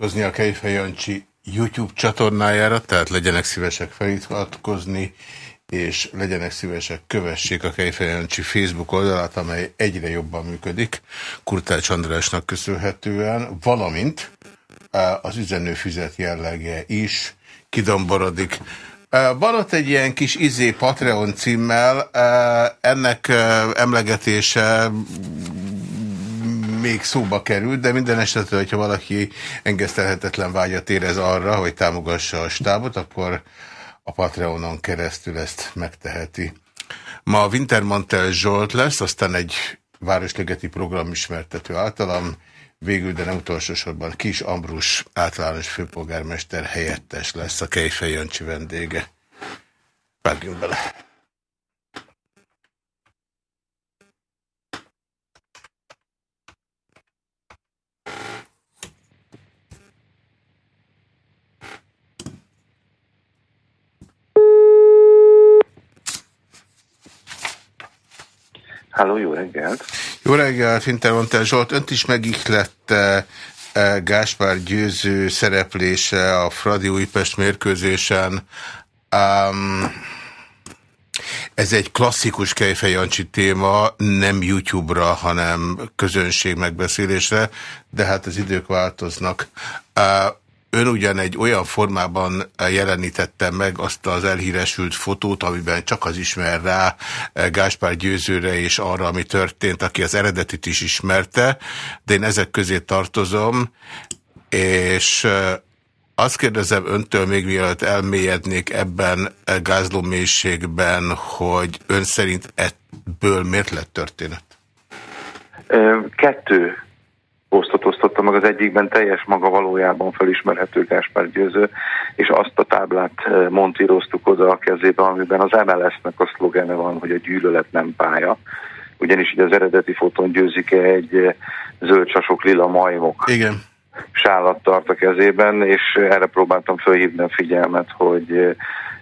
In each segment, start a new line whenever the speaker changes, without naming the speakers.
feliratkozni a Kejfej Jancsi YouTube csatornájára, tehát legyenek szívesek feliratkozni, és legyenek szívesek, kövessék a Kejfej Jancsi Facebook oldalát, amely egyre jobban működik, Kurtács Andrásnak köszönhetően, valamint az üzenőfüzet jellege is kidomborodik. Van ott egy ilyen kis izé Patreon címmel, ennek emlegetése még szóba került, de minden esetre, hogyha valaki engesztelhetetlen vágyat érez arra, hogy támogassa a stábot, akkor a Patreonon keresztül ezt megteheti. Ma Wintermantel Zsolt lesz, aztán egy Városlegeti program ismertető általam, végül, de nem utolsó sorban Kis Ambrus általános főpolgármester helyettes lesz a Kejfej Jancsi vendége. Vágjunk bele!
Háló, jó reggelt!
Jó reggelt, Fintermontel Zsolt. Önt is megihlette eh, Gáspár győző szereplése a Fradi Újpest mérkőzésen. Um, ez egy klasszikus Kejfej Jancsi téma, nem YouTube-ra, hanem közönség megbeszélésre, de hát az idők változnak. Uh, Ön ugyan egy olyan formában jelenítette meg azt az elhíresült fotót, amiben csak az ismer rá eh, Gáspár Győzőre és arra, ami történt, aki az eredetit is ismerte, de én ezek közé tartozom, és eh, azt kérdezem öntől még mielőtt elmélyednék ebben eh, gázló hogy ön szerint ebből miért lett történet?
Kettő posztot osztotta meg az egyikben teljes maga valójában felismerhető Gáspár Győző, és azt a táblát eh, montíroztuk oda a kezébe, amiben az MLS-nek a szlogene van, hogy a gyűlölet nem pálya. Ugyanis ugye az eredeti fotón győzik -e egy eh, zöld sasok lila majmok.
Igen.
Sálat tart a kezében, és erre próbáltam felhívni a figyelmet, hogy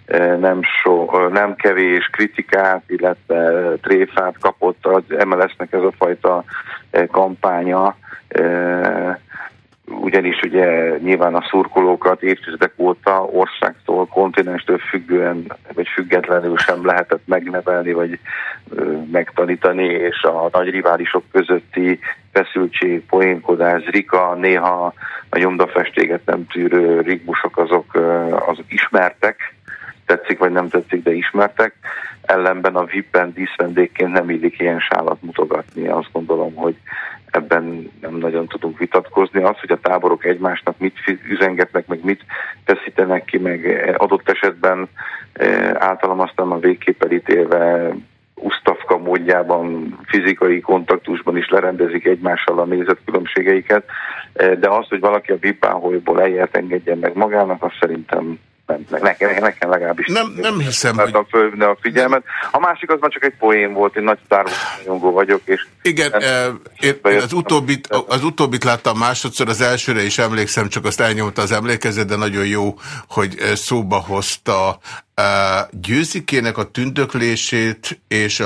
eh, nem, so, nem kevés kritikát, illetve tréfát kapott az MLS-nek ez a fajta kampánya, ugyanis ugye nyilván a szurkolókat évtizedek óta országtól, kontinenstől függően, vagy függetlenül sem lehetett megnevelni, vagy megtanítani, és a nagy riválisok közötti feszültség, poénkodás, rika, néha a nyomdafestéget nem tűrő rigmusok azok, azok ismertek, tetszik vagy nem tetszik, de ismertek. Ellenben a VIP-ben díszvendégként nem illik ilyen sálat mutogatni. Azt gondolom, hogy ebben nem nagyon tudunk vitatkozni. Az, hogy a táborok egymásnak mit üzengetnek, meg mit feszítenek ki, meg adott esetben e, általam aztán a végképp elítélve Usztafka módjában, fizikai kontaktusban is lerendezik egymással a nézetkülönbségeiket, e, de az, hogy valaki a vipáholyból eljelt engedjen meg magának, azt szerintem nem, nekem, nekem legalábbis
nem, nem hiszem,
hogy... fölvinni a figyelmet. A másik az már csak egy poén volt, én nagy Star rajongó vagyok, és...
Igen, eh, én az, utóbbit, az utóbbit láttam másodszor, az elsőre is emlékszem, csak azt elnyomta az emlékezet, de nagyon jó, hogy eh, szóba hozta Győzikének a tündöklését és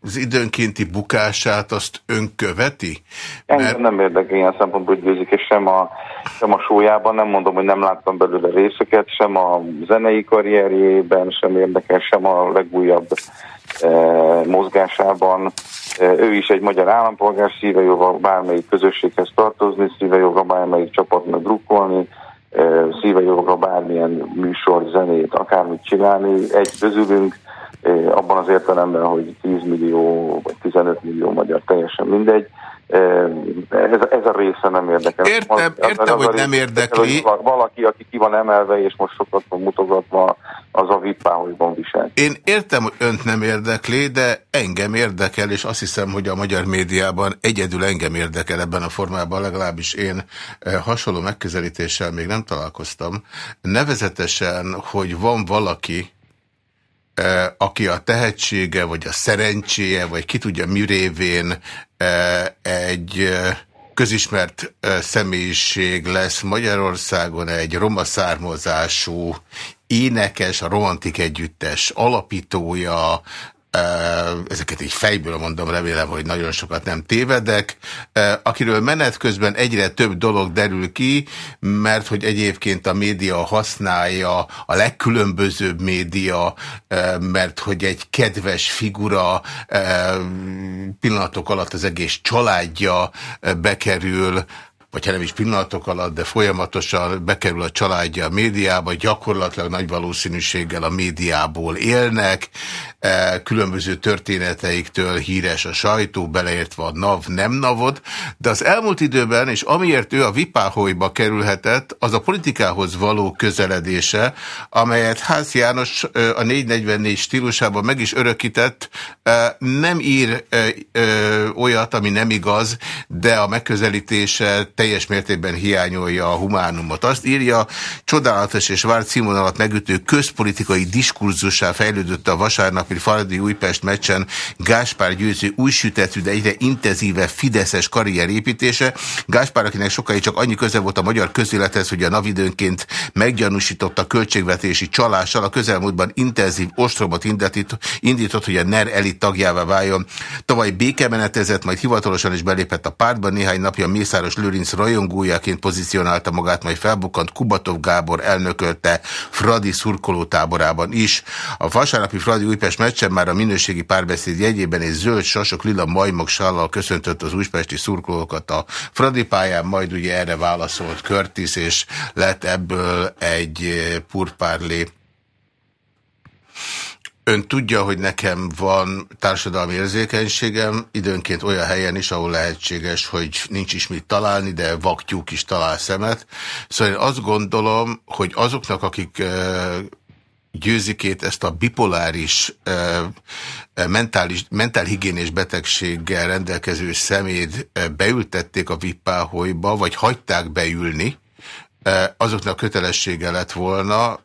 az időnkénti bukását azt ön követi?
Mert... nem érdekel ilyen szempontból, hogy Győzike sem a, sem a sójában, nem mondom, hogy nem láttam belőle részeket, sem a zenei karrierjében sem érdekel, sem a legújabb e, mozgásában. E, ő is egy magyar állampolgár, szíve joga bármelyik közösséghez tartozni, szíve joga bármelyik csapatnak drukkolni, szíve joga bármilyen műsor, zenét, akármit csinálni. Egy közülünk abban az értelemben, hogy 10 millió vagy 15 millió magyar, teljesen mindegy. Ez, ez a része nem érdekel.
Értem, az, értem az hogy nem érdekli.
Hogy valaki, aki ki van emelve, és most sokat van mutogatva, az a vipáholyban visel.
Én értem, hogy önt nem érdekli, de engem érdekel, és azt hiszem, hogy a magyar médiában egyedül engem érdekel ebben a formában, legalábbis én hasonló megközelítéssel még nem találkoztam. Nevezetesen, hogy van valaki, aki a tehetsége, vagy a szerencséje, vagy ki tudja mi révén egy közismert személyiség lesz Magyarországon egy roma származású énekes, a romantik együttes alapítója, ezeket így fejből mondom, remélem, hogy nagyon sokat nem tévedek, akiről menet közben egyre több dolog derül ki, mert hogy egyébként a média használja a legkülönbözőbb média, mert hogy egy kedves figura pillanatok alatt az egész családja bekerül vagy ha nem is pillanatok alatt, de folyamatosan bekerül a családja a médiába, gyakorlatilag nagy valószínűséggel a médiából élnek, e, különböző történeteiktől híres a sajtó, beleértve a NAV, nem NAVod, de az elmúlt időben, és amiért ő a Vipáholyba kerülhetett, az a politikához való közeledése, amelyet Ház János e, a 444 stílusában meg is örökített, e, nem ír olyat, ami nem igaz, de a megközelítése teljes mértékben hiányolja a humánumot. Azt írja, csodálatos és várt színvonalat megütő közpolitikai diskurzusá fejlődött a vasárnapi Faradi Újpest meccsen Gáspár győző új sütetű, de egyre intenzívebb Fideszes karrierépítése. Gáspár, akinek sokáig csak annyi köze volt a magyar közélethez, hogy a navidőnként meggyanúsította költségvetési csalással, a közelmúltban intenzív ostromot indított, hogy a NER elit tagjává váljon. Tavaly békemenetezett, majd hivatalosan is belépett a pártban, néhány napja Mészáros Lőrinc rajongójaként pozícionálta magát, majd felbukkant Kubatov Gábor elnökölte Fradi szurkoló táborában is. A vasárnapi Fradi Újpest meccsen már a minőségi párbeszéd jegyében és zöld sasok lila majmok sallal köszöntött az újpesti szurkolókat a Fradi pályán, majd ugye erre válaszolt Körtis, és lett ebből egy purpárlé Ön tudja, hogy nekem van társadalmi érzékenységem, időnként olyan helyen is, ahol lehetséges, hogy nincs is mit találni, de vaktyúk is talál szemet. Szóval én azt gondolom, hogy azoknak, akik győzikét ezt a bipoláris mentális, mentálhigiénés betegséggel rendelkező szemét beültették a vippáholyba, vagy hagyták beülni, azoknak kötelessége lett volna,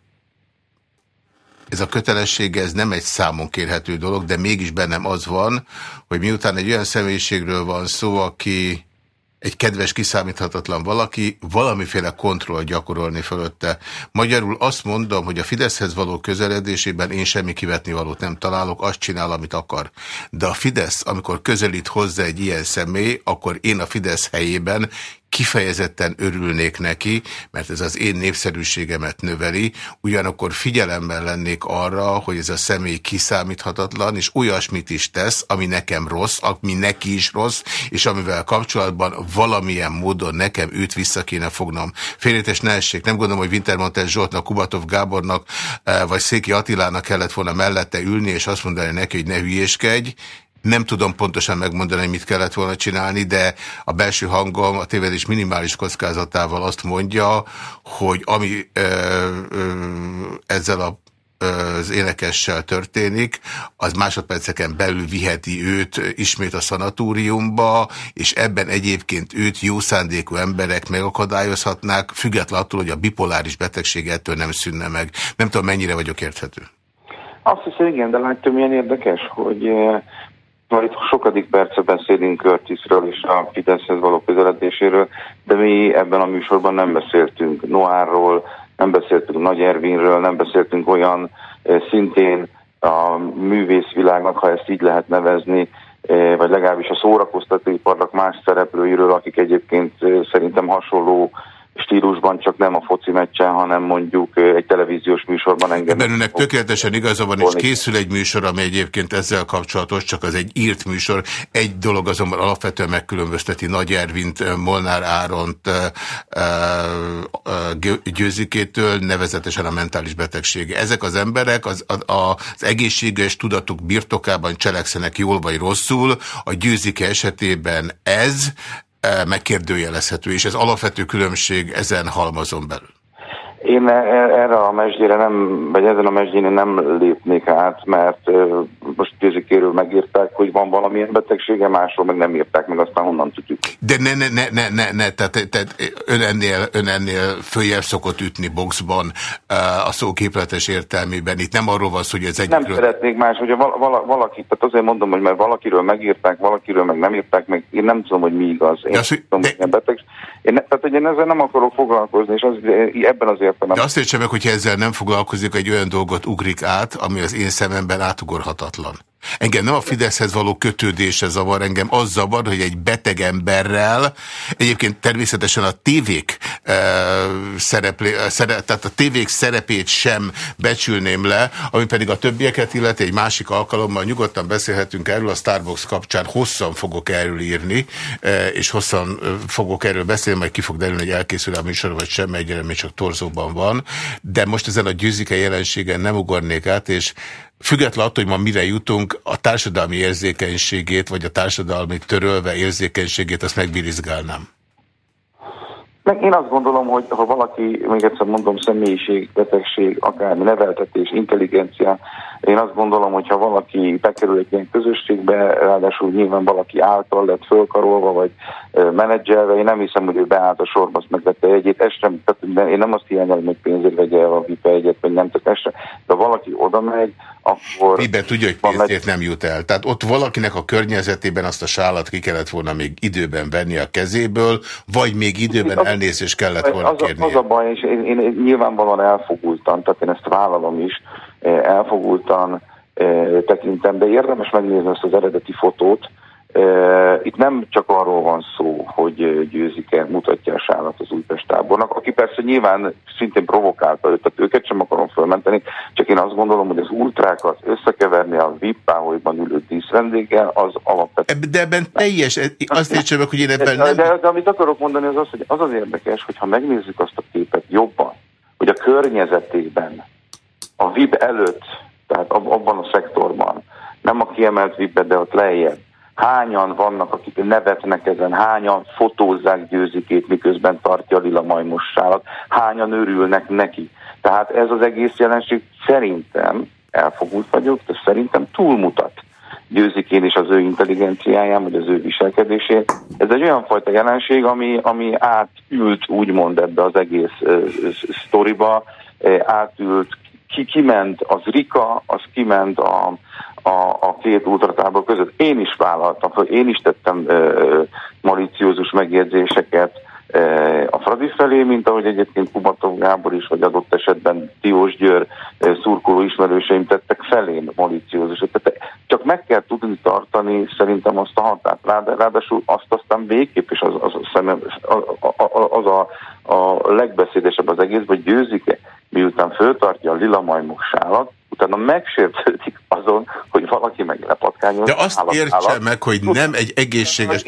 ez a kötelessége, ez nem egy számon kérhető dolog, de mégis bennem az van, hogy miután egy olyan személyiségről van szó, aki egy kedves, kiszámíthatatlan valaki valamiféle kontroll gyakorolni fölötte. Magyarul azt mondom, hogy a Fideszhez való közeledésében én semmi kivetni valót nem találok, azt csinál, amit akar. De a Fidesz, amikor közelít hozzá egy ilyen személy, akkor én a Fidesz helyében kifejezetten örülnék neki, mert ez az én népszerűségemet növeli, ugyanakkor figyelemben lennék arra, hogy ez a személy kiszámíthatatlan, és olyasmit is tesz, ami nekem rossz, ami neki is rossz, és amivel kapcsolatban valamilyen módon nekem őt vissza kéne fognom. Félrétes ne nem gondolom, hogy Wintermantel Zsoltnak, Kubatov Gábornak, eh, vagy Széki Attilának kellett volna mellette ülni, és azt mondani neki, hogy ne hülyéskedj, nem tudom pontosan megmondani, mit kellett volna csinálni, de a belső hangom a tévedés minimális kockázatával azt mondja, hogy ami ö, ö, ezzel a az énekessel történik, az másodperceken belül viheti őt ismét a szanatóriumba, és ebben egyébként őt jó szándékú emberek megakadályozhatnák, függetlenül attól, hogy a bipoláris betegség ettől nem szűnne meg. Nem tudom, mennyire vagyok érthető.
Azt hiszem, igen, de látja, milyen érdekes, hogy már itt sokadik perce beszélünk Curtisről és a Fideszhez való közeledéséről, de mi ebben a műsorban nem beszéltünk Noárról, nem beszéltünk Nagy Ervinről, nem beszéltünk olyan eh, szintén a művészvilágnak, ha ezt így lehet nevezni, eh, vagy legalábbis a szórakoztatóiparnak más szereplőiről, akik egyébként eh, szerintem hasonló stílusban, csak nem a foci meccsen, hanem mondjuk egy televíziós műsorban engem.
Ebben önnek tökéletesen igaza van, és készül egy műsor, ami egyébként ezzel kapcsolatos, csak az egy írt műsor. Egy dolog azonban alapvetően megkülönbözteti Nagy Ervint, Molnár Áront győzikétől, nevezetesen a mentális betegsége. Ezek az emberek az, az egészséges tudatuk birtokában cselekszenek jól vagy rosszul, a győzike esetében ez, megkérdőjelezhető, és ez alapvető különbség ezen halmazon belül.
Én e, e, erre a mesdjére nem, vagy ezen a mesdjén nem lépnék át, mert most kézikéről megírták, hogy van valamilyen betegsége, másról meg nem írták meg, aztán honnan tudjuk.
De ne, ne, ne, ne, ne, ne tehát, tehát ön, ennél, ön ennél följebb szokott ütni boxban a szó képletes értelmében. Itt nem arról van szó, hogy ez egy.
Nem szeretnék más, hogy vala, valaki, tehát azért mondom, hogy mert valakiről megírták, valakiről meg nem írták meg, én nem tudom, hogy mi igaz. Én de az, tudom, de... hogy beteg. Én, tehát, hogy én ezzel nem akarok foglalkozni, és az, ebben az értelemben.
De azt értsem meg, hogyha ezzel nem foglalkozik, egy olyan dolgot ugrik át, ami az én szememben átugorhatatlan. Engem nem a Fideszhez való kötődése zavar, engem az zavar, hogy egy beteg emberrel, egyébként természetesen a tévék e, szereplé, szere, tehát a tévék szerepét sem becsülném le, ami pedig a többieket illeti egy másik alkalommal nyugodtan beszélhetünk erről, a Starbucks kapcsán hosszan fogok erről írni, e, és hosszan fogok erről beszélni, majd ki fog derülni, hogy elkészül a műsor, vagy sem, egyre még csak torzóban van, de most ezen a győzike jelenségen nem ugornék át, és Független attól, hogy ma mire jutunk, a társadalmi érzékenységét, vagy a társadalmi törölve érzékenységét, azt megbirizgálnám.
Meg én azt gondolom, hogy ha valaki, még egyszer mondom, személyiség, betegség, akár neveltetés, intelligencia, én azt gondolom, hogy ha valaki bekerül egy ilyen közösségbe, ráadásul nyilván valaki által lett fölkarolva, vagy menedzselve, én nem hiszem, hogy ő beállt a sorba, azt megvette egyet, ez sem, tehát én nem azt hiányolom, hogy pénzért vegye el a vipe egyet, vagy nem, tehát ez sem, de valaki oda megy, akkor...
Miben tudja, hogy pénzért nem jut el. Tehát ott valakinek a környezetében azt a sálat ki kellett volna még időben venni a kezéből, vagy még időben elnézést kellett volna
az,
kérni.
Az a baj, és én, én nyilvánvalóan elfogultam, tehát én ezt vállalom is, elfogultan tekintem, de érdemes megnézni ezt az eredeti fotót. Itt nem csak arról van szó, hogy győzike mutatja a sálat az Újpest tábornak, aki persze nyilván szintén provokálta őt, tehát őket sem akarom fölmenteni, csak én azt gondolom, hogy az ultrákat összekeverni a vippáholyban ülő díszvendéggel, az alapvetően.
De ebben teljes, azt értsem meg, hogy én ebben nem...
De, de, de amit akarok mondani az az, hogy az az érdekes, hogyha megnézzük azt a képet jobban, hogy a környezetében, a VIB előtt tehát abban a szektorban, nem a kiemelt vip de ott lejjebb, hányan vannak, akik nevetnek ezen, hányan fotózzák győzikét, miközben tartja a lila majmossálat, hányan örülnek neki. Tehát ez az egész jelenség szerintem, elfogult vagyok, de szerintem túlmutat győzikén is az ő intelligenciáján, vagy az ő viselkedésén. Ez egy olyan fajta jelenség, ami, ami átült úgymond ebbe az egész uh, sztoriba, uh, átült ki kiment az Rika, az kiment a, a, a két ultratábor között. Én is vállaltam, én is tettem ö, maliciózus megjegyzéseket ö, a Fradi felé, mint ahogy egyébként Kubatov Gábor is, vagy adott esetben Tiós Győr ö, szurkoló ismerőseim tettek felén maliciózusat. Tehát csak meg kell tudni tartani szerintem azt a határt. Ráadásul azt aztán végképp, és az, az, az, az, az a, a legbeszédesebb az egész, hogy győzik-e miután föltartja a lila majmok sálat, utána megsértődik azon, hogy valaki meg
De azt értse meg, hogy nem egy egészséges...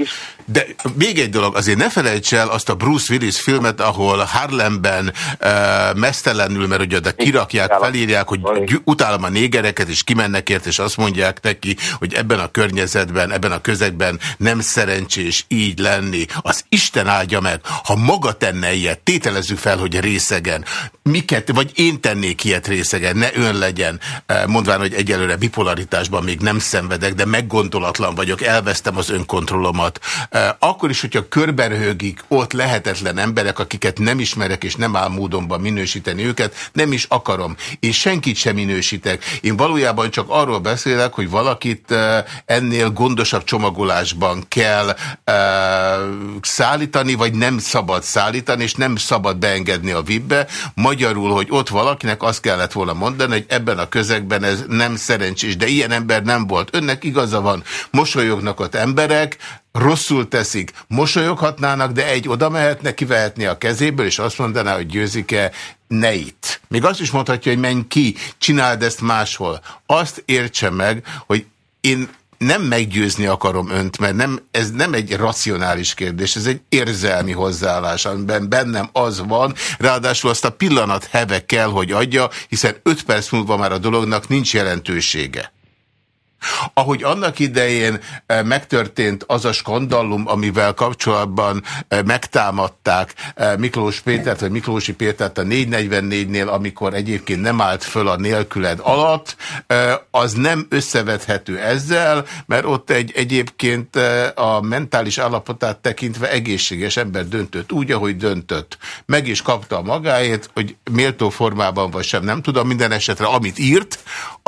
De még egy dolog, azért ne felejts el azt a Bruce Willis filmet, ahol Harlemben uh, mesztelenül, mert ugye de kirakják, felírják, hogy utálom a négereket, és kimennek ért, és azt mondják neki, hogy ebben a környezetben, ebben a közegben nem szerencsés így lenni. Az Isten áldja meg, ha maga tenne ilyet, tételezzük fel, hogy részegen. Miket, vagy én tennék ilyet részegen, ne ön legyen, mondván, hogy egyelőre bipolaritásban még nem szenvedek, de meggondolatlan vagyok, elvesztem az önkontrollomat. Akkor is, hogyha körberhőgik ott lehetetlen emberek, akiket nem ismerek és nem áll módonban minősíteni őket, nem is akarom. Én senkit sem minősítek. Én valójában csak arról beszélek, hogy valakit ennél gondosabb csomagolásban kell szállítani, vagy nem szabad szállítani, és nem szabad beengedni a vibbe. Magyarul, hogy ott valakinek azt kellett volna mondani, hogy ebben a közegben ez nem szerencsés, de ilyen ember nem volt. Önnek igaza van, mosolyognak ott emberek, rosszul teszik, mosolyoghatnának, de egy oda mehetne, kivehetni a kezéből, és azt mondaná, hogy győzik-e, ne itt. Még azt is mondhatja, hogy menj ki, csináld ezt máshol. Azt értse meg, hogy én nem meggyőzni akarom önt, mert nem, ez nem egy racionális kérdés, ez egy érzelmi hozzáállás, amiben bennem az van, ráadásul azt a pillanat heve kell, hogy adja, hiszen öt perc múlva már a dolognak nincs jelentősége. Ahogy annak idején eh, megtörtént az a skandallum, amivel kapcsolatban eh, megtámadták eh, Miklós Pétert, vagy Miklósi Pétert a 444-nél, amikor egyébként nem állt föl a nélküled alatt, az nem összevethető ezzel, mert ott egy egyébként a mentális állapotát tekintve egészséges ember döntött úgy, ahogy döntött. Meg is kapta a magáét, hogy méltó formában vagy sem, nem tudom, minden esetre amit írt,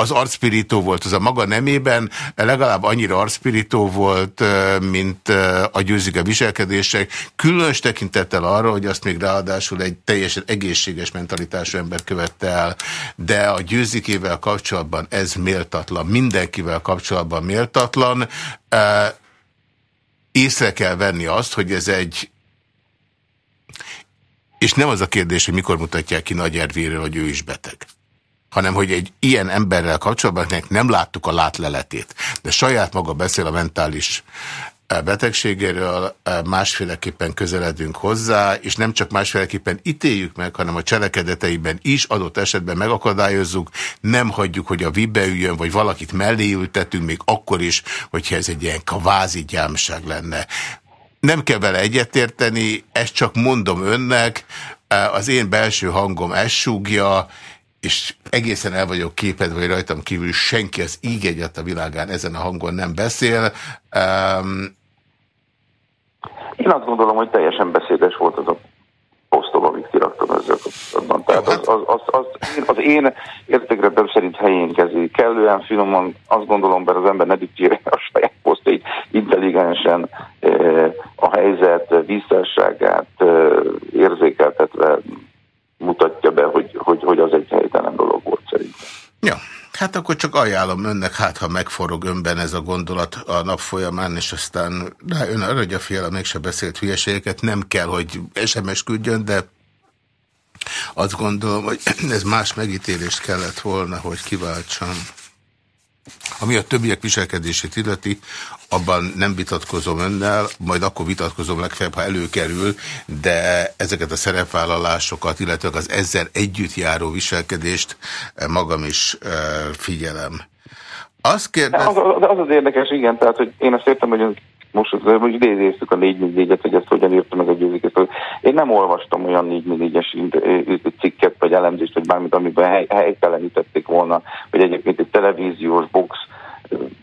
az arcspirító volt, az a maga nemében legalább annyira arcspirító volt, mint a győzike viselkedések, különös tekintettel arra, hogy azt még ráadásul egy teljesen egészséges mentalitású ember követte el, de a győzikével kapcsolatban ez méltatlan, mindenkivel kapcsolatban méltatlan. Észre kell venni azt, hogy ez egy és nem az a kérdés, hogy mikor mutatják ki Nagy Ervéről, hogy ő is beteg hanem hogy egy ilyen emberrel kapcsolatban nem láttuk a látleletét, de saját maga beszél a mentális eh, betegségéről, eh, másféleképpen közeledünk hozzá, és nem csak másféleképpen ítéljük meg, hanem a cselekedeteiben is adott esetben megakadályozzuk, nem hagyjuk, hogy a vibe üljön, vagy valakit mellé ültetünk, még akkor is, hogyha ez egy ilyen kvázi gyámság lenne. Nem kell vele egyetérteni, ezt csak mondom önnek, eh, az én belső hangom ezt súgja, és egészen el vagyok képedve, hogy rajtam kívül senki az íg egyet a világán ezen a hangon nem beszél. Um,
Én azt gondolom, hogy teljesen beszédes volt az a posztom, amit kiraktam ezzel kapcsolatban. Tehát az, az, az, az, én, az én értékretem szerint helyén kezeli. Kellően finoman azt gondolom, mert az ember ne diktírja a saját posztjait intelligensen eh, a helyzet visszásságát eh, érzékeltetve mutatja be, hogy, hogy, hogy az egy helytelen dolog volt szerintem.
Ja, hát akkor csak ajánlom önnek, hát ha megforog önben ez a gondolat a nap folyamán, és aztán rá ön arra, hogy a fiala mégse beszélt hülyeségeket, nem kell, hogy SMS küldjön, de azt gondolom, hogy ez más megítélést kellett volna, hogy kiváltsam. Ami a többiek viselkedését illeti, abban nem vitatkozom önnel, majd akkor vitatkozom legfeljebb, ha előkerül, de ezeket a szerepvállalásokat, illetve az ezzel együtt járó viselkedést eh, magam is eh, figyelem.
Azt kérdez... az, az, az az érdekes, igen, tehát hogy én azt értem, hogy most, most idéztük a 444-et, hogy ezt hogyan írta meg a győzik. Én nem olvastam olyan 444-es cikket, vagy elemzést, vagy bármit, amiben hely, helytelenítették volna, hogy egyébként egy televíziós box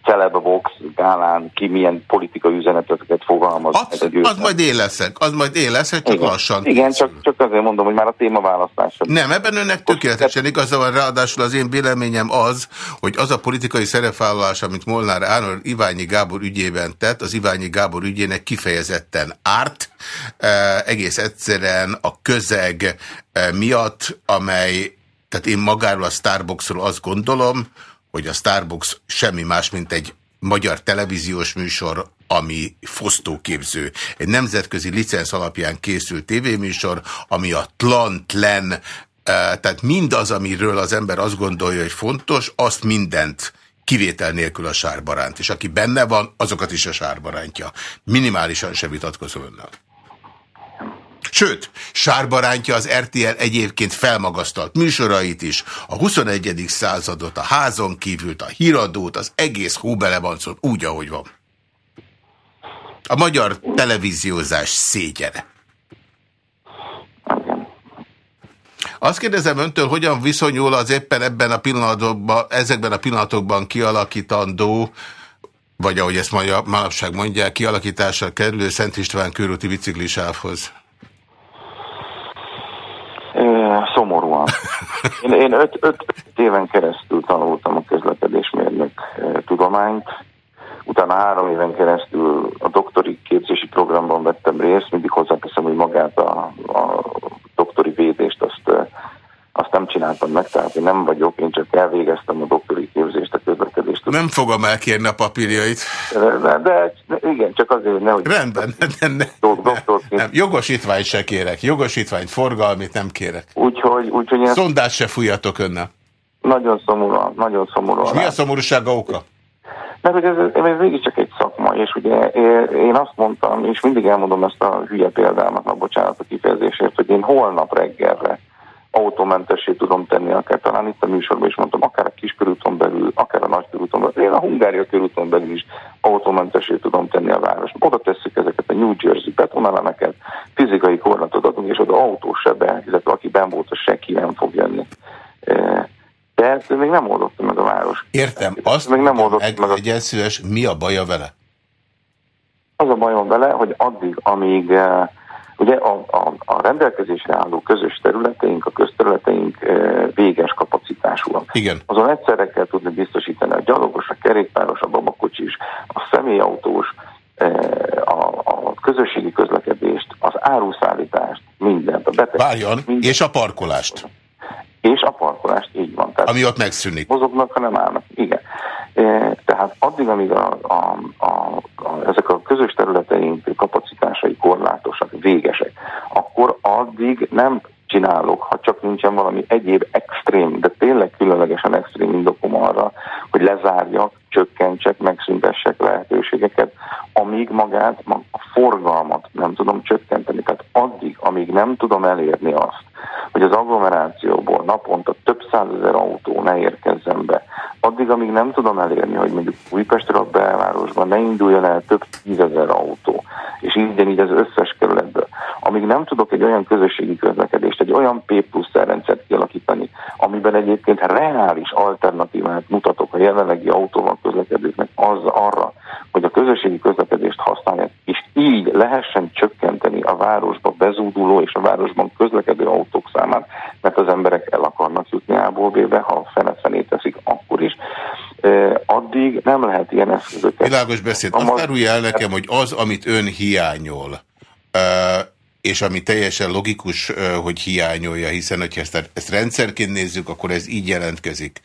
Celebbox gálán ki milyen politikai üzeneteket fogalmaz.
Az, az majd én leszek, az majd én leszek, csak
Igen.
lassan.
Igen, csak, csak azért mondom, hogy már a témaválasztása.
Nem, ebben önnek tökéletesen igaza van, ráadásul az én véleményem az, hogy az a politikai szerepvállalás, amit Molnár Árnor Iványi Gábor ügyében tett, az Iványi Gábor ügyének kifejezetten árt, eh, egész egyszerűen a közeg eh, miatt, amely, tehát én magáról a Starbucksról azt gondolom, hogy a Starbucks semmi más, mint egy magyar televíziós műsor, ami fosztóképző. Egy nemzetközi licensz alapján készült tévéműsor, ami a tlan-tlen, eh, tehát mindaz, amiről az ember azt gondolja, hogy fontos, azt mindent kivétel nélkül a sárbaránt. És aki benne van, azokat is a sárbarántja. Minimálisan se vitatkozom önnel. Sőt, sárbarántja az RTL egyébként felmagasztalt műsorait is, a 21. századot, a házon kívült, a híradót, az egész hóbelevancot úgy, ahogy van. A magyar televíziózás szégyene. Azt kérdezem öntől, hogyan viszonyul az éppen ebben a pillanatokban, ezekben a pillanatokban kialakítandó, vagy ahogy ezt manapság mondják, kialakításra kerülő Szent István körúti biciklisávhoz?
Szomorúan. Én, én öt, öt, öt éven keresztül tanultam a közlekedésmérnök tudományt, utána három éven keresztül a doktori képzési programban vettem részt, mindig hozzáteszem, hogy magát a, a doktori védést azt nem csináltam meg, tehát én nem vagyok, én csak elvégeztem a doktori képzést, a közlekedést.
Nem fogom elkérni a papírjait.
De, de, de igen, csak azért, hogy nehogy...
Rendben, nem, nem, nem, nem, jogosítványt se kérek, jogosítványt, forgalmit nem kérek.
Úgyhogy... úgyhogy
én... Szondát se fújjatok önnel.
Nagyon szomorúan, nagyon szomorúan. És
mi a szomorúsága oka?
Mert hogy ez, ez végig csak egy szakma, és ugye én azt mondtam, és mindig elmondom ezt a hülye példámat, a bocsánat a kifejezésért, hogy én holnap reggelre autómentessé tudom tenni, akár talán itt a műsorban is mondtam, akár a kiskörúton belül, akár a nagykörúton belül, én a Hungária körúton belül is autómentessé tudom tenni a város. Oda tesszük ezeket a New Jersey betonelemeket, fizikai korlátot adunk, és oda autósebe, illetve aki ben volt, az senki nem fog jönni. E, de ezt még nem oldotta meg a város.
Értem, azt még nem oldott meg, meg a... egyelszűes, mi a baja vele?
Az a bajom vele, hogy addig, amíg e, Ugye a, a, a rendelkezésre álló közös területeink, a közterületeink e, véges kapacitásúak.
Igen.
azon egyszerre kell tudni biztosítani a gyalogos, a kerékpáros, a babakocsis, a személyautós, eh, a, a közösségi közlekedést, az áruszállítást, mindent, a beteg.
Várjon, mindent. és a parkolást.
És a parkolást, így van.
Tehát Ami ott megszűnik.
Mozognak, hanem állnak. Igen. E, tehát addig, amíg a, a, a, a, ezek a közös területeink kapacitásai korlátosak, végesek, akkor addig nem csinálok, ha csak nincsen valami egyéb extrém, de tényleg különlegesen extrém indokom arra, hogy lezárjak, csökkentsek, megszüntessek lehetőségeket, amíg magát, a forgalmat nem tudom csökkenteni. Tehát addig, amíg nem tudom elérni azt, hogy az agglomerációból naponta több százezer autó ne érkezzen be, addig, amíg nem tudom elérni, hogy mondjuk Újpestről a belvárosban ne induljon el több tízezer autó, és így így az összes kerületből, amíg nem tudok egy olyan közösségi közlekedést, egy olyan P plusz rendszert kialakítani, amiben egyébként reális alternatívát mutatok a jelenlegi autóval közlekedőknek az arra, hogy a közösségi közlekedést használják, és így lehessen csökkenteni a városba bezúduló és a városban közlekedő autók számát, mert az emberek el akarnak jutni A-ból B-be, ha fene-fené teszik, addig nem lehet ilyen eszközöket.
Világos beszéd. Azt árulja el nekem, hogy az, amit ön hiányol, és ami teljesen logikus, hogy hiányolja, hiszen hogyha ezt, ezt rendszerként nézzük, akkor ez így jelentkezik.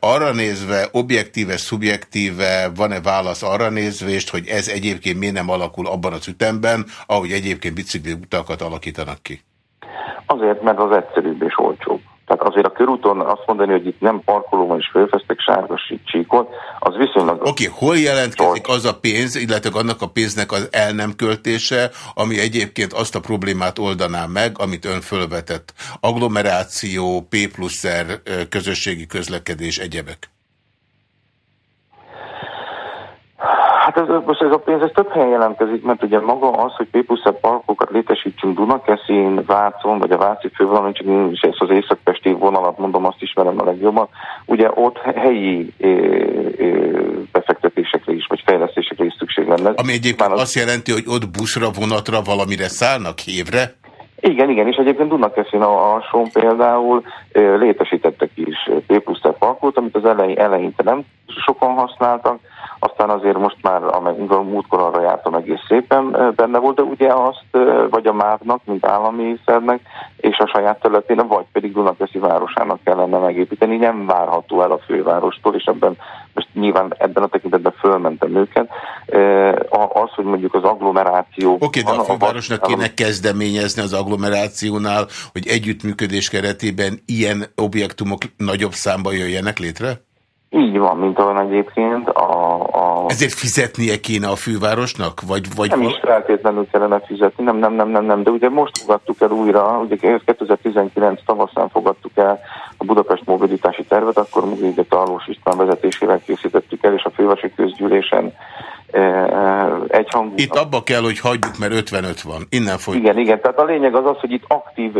Arra nézve, objektíve, szubjektíve, van-e válasz arra nézvést, hogy ez egyébként miért nem alakul abban az ütemben, ahogy egyébként bicikli utakat alakítanak ki?
Azért, mert az egyszerűbb és olcsóbb. Tehát azért a körúton azt mondani, hogy itt nem parkoló van és fölfesztek sárga csíkot, az viszonylag...
Oké, okay, hol jelentkezik az a pénz, illetve annak a pénznek az el nem költése, ami egyébként azt a problémát oldaná meg, amit ön fölvetett. Agglomeráció, P pluszer, közösségi közlekedés, egyebek.
Hát ez, most ez a pénz ez több helyen jelentkezik, mert ugye maga az, hogy p parkokat létesítsünk Dunakeszin, Vácon, vagy a Váci fővonalon, csak én is ezt az északpesti vonalat mondom, azt ismerem a legjobban, ugye ott helyi é, é, befektetésekre is, vagy fejlesztésekre is szükség lenne.
Ami egyébként az... azt jelenti, hogy ott buszra, vonatra valamire szállnak, hévre?
Igen, igen, és egyébként Dunakeszin a alsón például létesítettek is P plusz parkot, amit az elején, eleinte nem sokan használtak, aztán azért most már, a múltkor arra jártam egész szépen benne volt, de ugye azt vagy a MÁV-nak, mint állami szervnek, és a saját területén, vagy pedig Dunakeszi városának kellene megépíteni, nem várható el a fővárostól, és ebben most nyilván ebben a tekintetben fölmentem őket. Az, hogy mondjuk az agglomeráció...
Oké, okay, de a fővárosnak kéne kezdeményezni az agglomerációnál, hogy együttműködés keretében ilyen objektumok nagyobb számba jöjjenek létre?
Így van, mint olyan egyébként a, a...
Ezért fizetnie kéne a fővárosnak? Vagy, vagy
nem val... is feltétlenül kellene fizetni, nem, nem, nem, nem, nem, de ugye most fogadtuk el újra, ugye 2019 tavaszán fogadtuk el a Budapest mobilitási tervet, akkor ugye Tarlós István vezetésével készítettük el, és a fővárosi közgyűlésen e, e, egyhangú.
Itt abba kell, hogy hagyjuk, mert 55 van. Innen folyt.
Igen, igen, tehát a lényeg az az, hogy itt aktív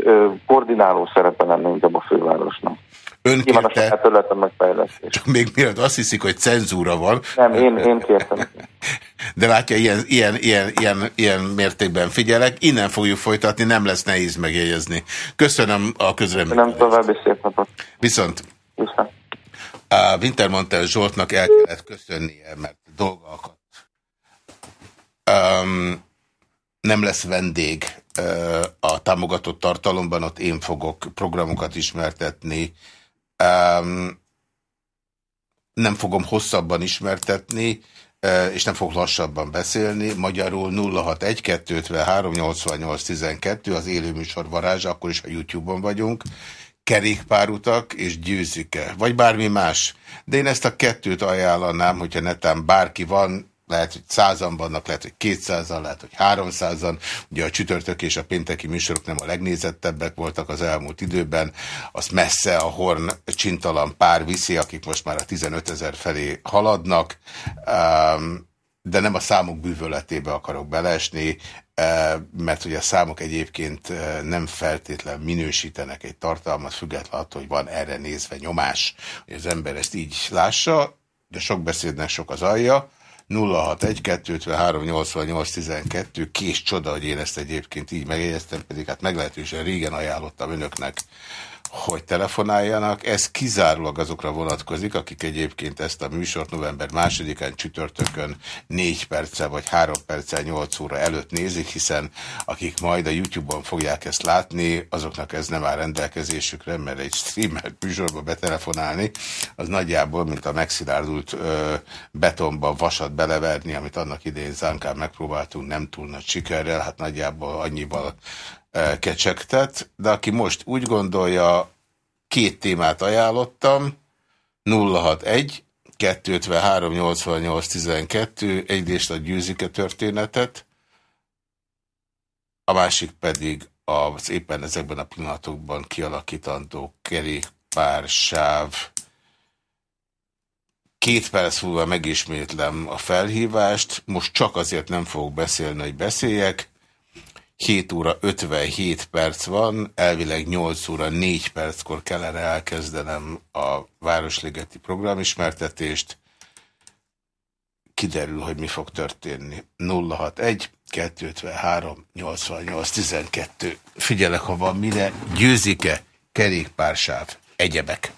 koordináló szerepe lenne inkább a fővárosnak.
Ön kérte,
a területen megfejlesztés.
Csak még miért azt hiszik, hogy cenzúra van.
Nem, én, én kértem.
De látja, ilyen, ilyen, ilyen, ilyen, ilyen mértékben figyelek. Innen fogjuk folytatni, nem lesz nehéz megjegyezni. Köszönöm a közreményt.
Nem további szép napot.
Viszont.
Viszont.
A Wintermantel Zsoltnak el kellett köszönnie, mert dolga akadt. Um, nem lesz vendég uh, a támogatott tartalomban, ott én fogok programokat ismertetni, Um, nem fogom hosszabban ismertetni, uh, és nem fogok lassabban beszélni. Magyarul 061 253 88 12 az élőműsor varázs, akkor is a YouTube-on vagyunk. Kerékpárutak és győzike, vagy bármi más. De én ezt a kettőt ajánlanám, hogyha netán bárki van, lehet, hogy százan vannak, lehet, hogy kétszázan, lehet, hogy háromszázan. Ugye a csütörtök és a pénteki műsorok nem a legnézettebbek voltak az elmúlt időben. Azt messze a Horn csintalan pár viszi, akik most már a 15 ezer felé haladnak. de nem a számok bűvöletébe akarok belesni, mert hogy a számok egyébként nem feltétlen minősítenek egy tartalmat, függetlenül attól, hogy van erre nézve nyomás, hogy az ember ezt így lássa, de sok beszédnek sok az alja. 061-253-88-12 kés csoda, hogy én ezt egyébként így megjegyeztem, pedig hát meglehetősen régen ajánlottam önöknek, hogy telefonáljanak. Ez kizárólag azokra vonatkozik, akik egyébként ezt a műsort november másodikán csütörtökön 4 perccel vagy 3 perccel 8 óra előtt nézik, hiszen akik majd a YouTube-on fogják ezt látni, azoknak ez nem áll rendelkezésükre, mert egy streamert műsorba betelefonálni, az nagyjából, mint a megszilárdult ö, betonba vasat beleverni, amit annak idején Zánkán megpróbáltunk, nem túl nagy sikerrel, hát nagyjából annyival kecsegtet, de aki most úgy gondolja, két témát ajánlottam, 061 253 88 12, egyrészt a győzike történetet, a másik pedig az éppen ezekben a pillanatokban kialakítandó kerékpársáv. Két perc múlva megismétlem a felhívást, most csak azért nem fogok beszélni, hogy beszéljek, 7 óra 57 perc van, elvileg 8 óra 4 perckor kellene elkezdenem a Városligeti programismertetést. Kiderül, hogy mi fog történni. 061 253 88 12. Figyelek, ha van mire. Győzike, kerékpársáv, egyebek.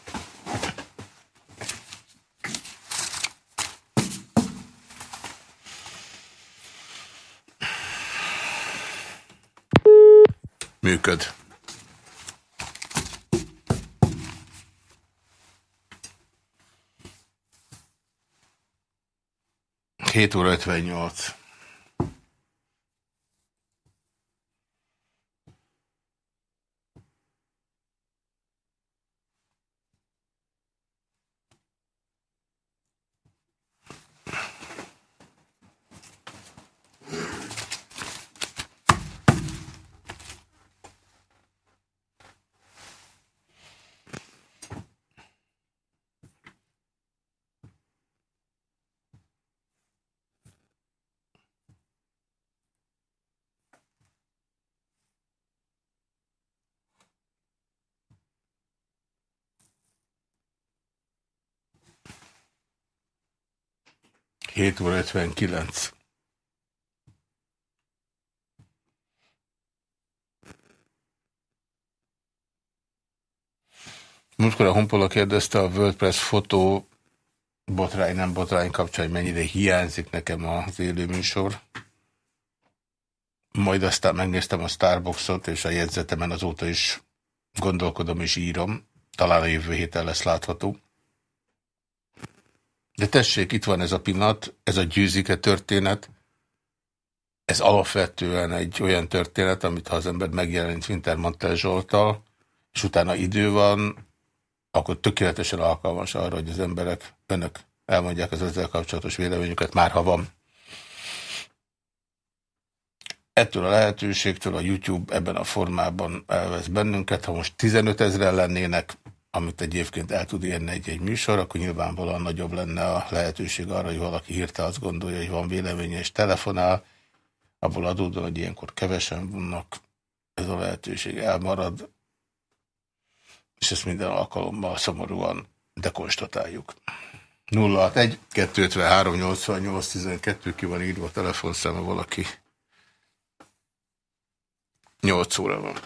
Működ. Hét óra ötvennyolc. 7 óra 59. Múltkor a Honpola kérdezte a WordPress fotó botrány, nem botrány kapcsán, hogy mennyire hiányzik nekem az élőműsor. Majd aztán megnéztem a Starbucksot, és a jegyzetemen azóta is gondolkodom és írom. Talán a jövő héten lesz látható. De tessék, itt van ez a pillanat, ez a győzike történet. Ez alapvetően egy olyan történet, amit ha az ember megjelent Wintermantel Zsoltal, és utána idő van, akkor tökéletesen alkalmas arra, hogy az emberek, önök elmondják az ezzel kapcsolatos véleményüket, már ha van. Ettől a lehetőségtől a YouTube ebben a formában elvesz bennünket. Ha most 15 ezeren lennének, amit egyébként el tud érni egy-egy műsor, akkor nyilvánvalóan nagyobb lenne a lehetőség arra, hogy valaki hirtelen azt gondolja, hogy van véleménye és telefonál, abból adódóan, hogy ilyenkor kevesen vannak, ez a lehetőség elmarad, és ezt minden alkalommal szomorúan dekonstatáljuk. 061 253 88 12 ki van írva a telefonszáma valaki 8 óra van.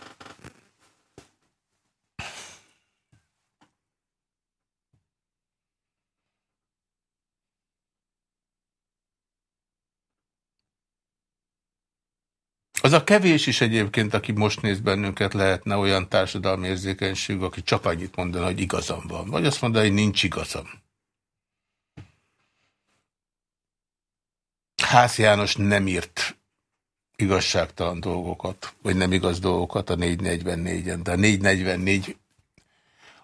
Az a kevés is egyébként, aki most néz bennünket, lehetne olyan társadalmi érzékenység, aki csak annyit mondana, hogy igazam van. Vagy azt mondani, hogy nincs igazam. Ház János nem írt igazságtalan dolgokat, vagy nem igaz dolgokat a 444-en, de a 444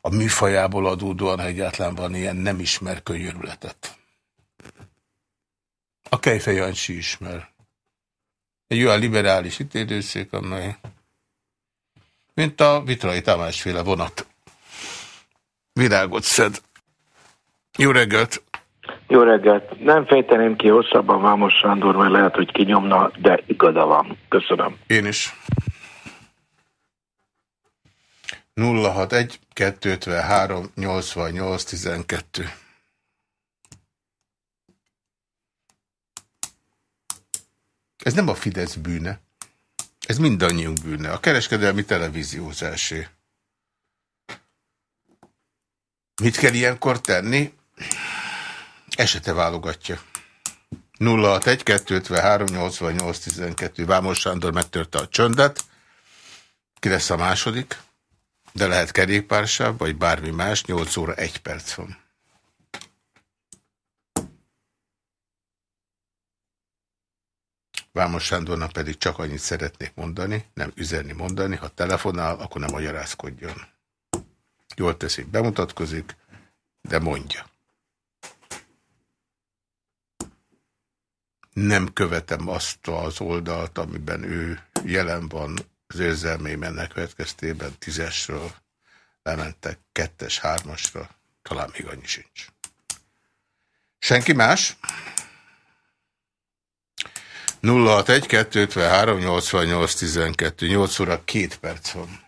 a műfajából adódóan, ha egyáltalán van ilyen, nem ismer könyörületet. A Kejfej Jancsi ismer. Egy olyan liberális ítélőszék, amely mint a Vitrai Tamásféle vonat. Virágot szed. Jó reggelt!
Jó reggelt! Nem fejteném ki hosszabban Vámos Sándor, mert lehet, hogy kinyomna, de igaza van. Köszönöm.
Én is. 061 253 88 12 Ez nem a Fidesz bűne. Ez mindannyiunk bűne. A kereskedelmi televíziózásé. Mit kell ilyenkor tenni? Esete válogatja. 061 253 88 12 Vámos Sándor megtörte a csöndet. Ki lesz a második? De lehet kerékpársáv, vagy bármi más. 8 óra 1 perc van. Vámos Sándornak pedig csak annyit szeretnék mondani, nem üzenni mondani, ha telefonál, akkor nem magyarázkodjon. Jól teszik, bemutatkozik, de mondja. Nem követem azt az oldalt, amiben ő jelen van az érzelmém ennek következtében tízesről, lementek kettes, hármasra, talán még annyi sincs. Senki más? 061 253 88 12 8 óra 2 perc van.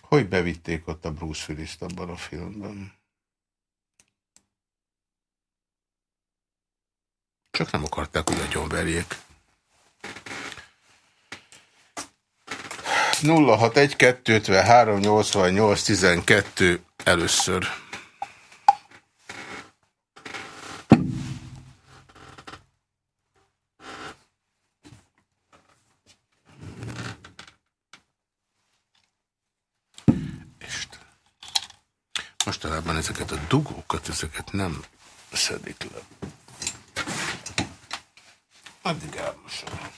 Hogy bevitték ott a Bruce Willis-t abban a filmben? Csak nem akarták, hogy agyonverjék. 061 253 88 12 először. Mostanában ezeket a dugókat, ezeket nem szedik le. Addig elmosom.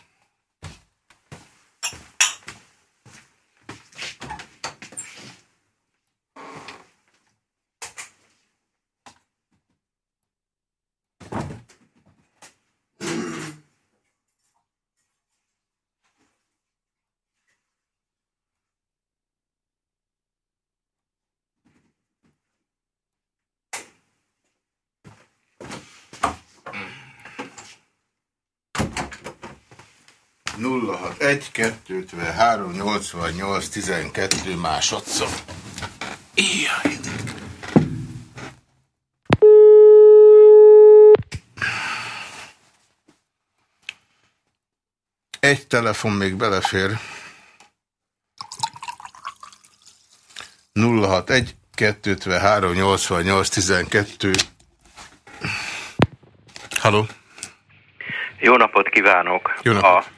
egy 253, 88, 12 másodszor. Ijaj. Egy telefon még belefér. 061 253 88 12 Halló.
Jó napot kívánok!
Jó napot! A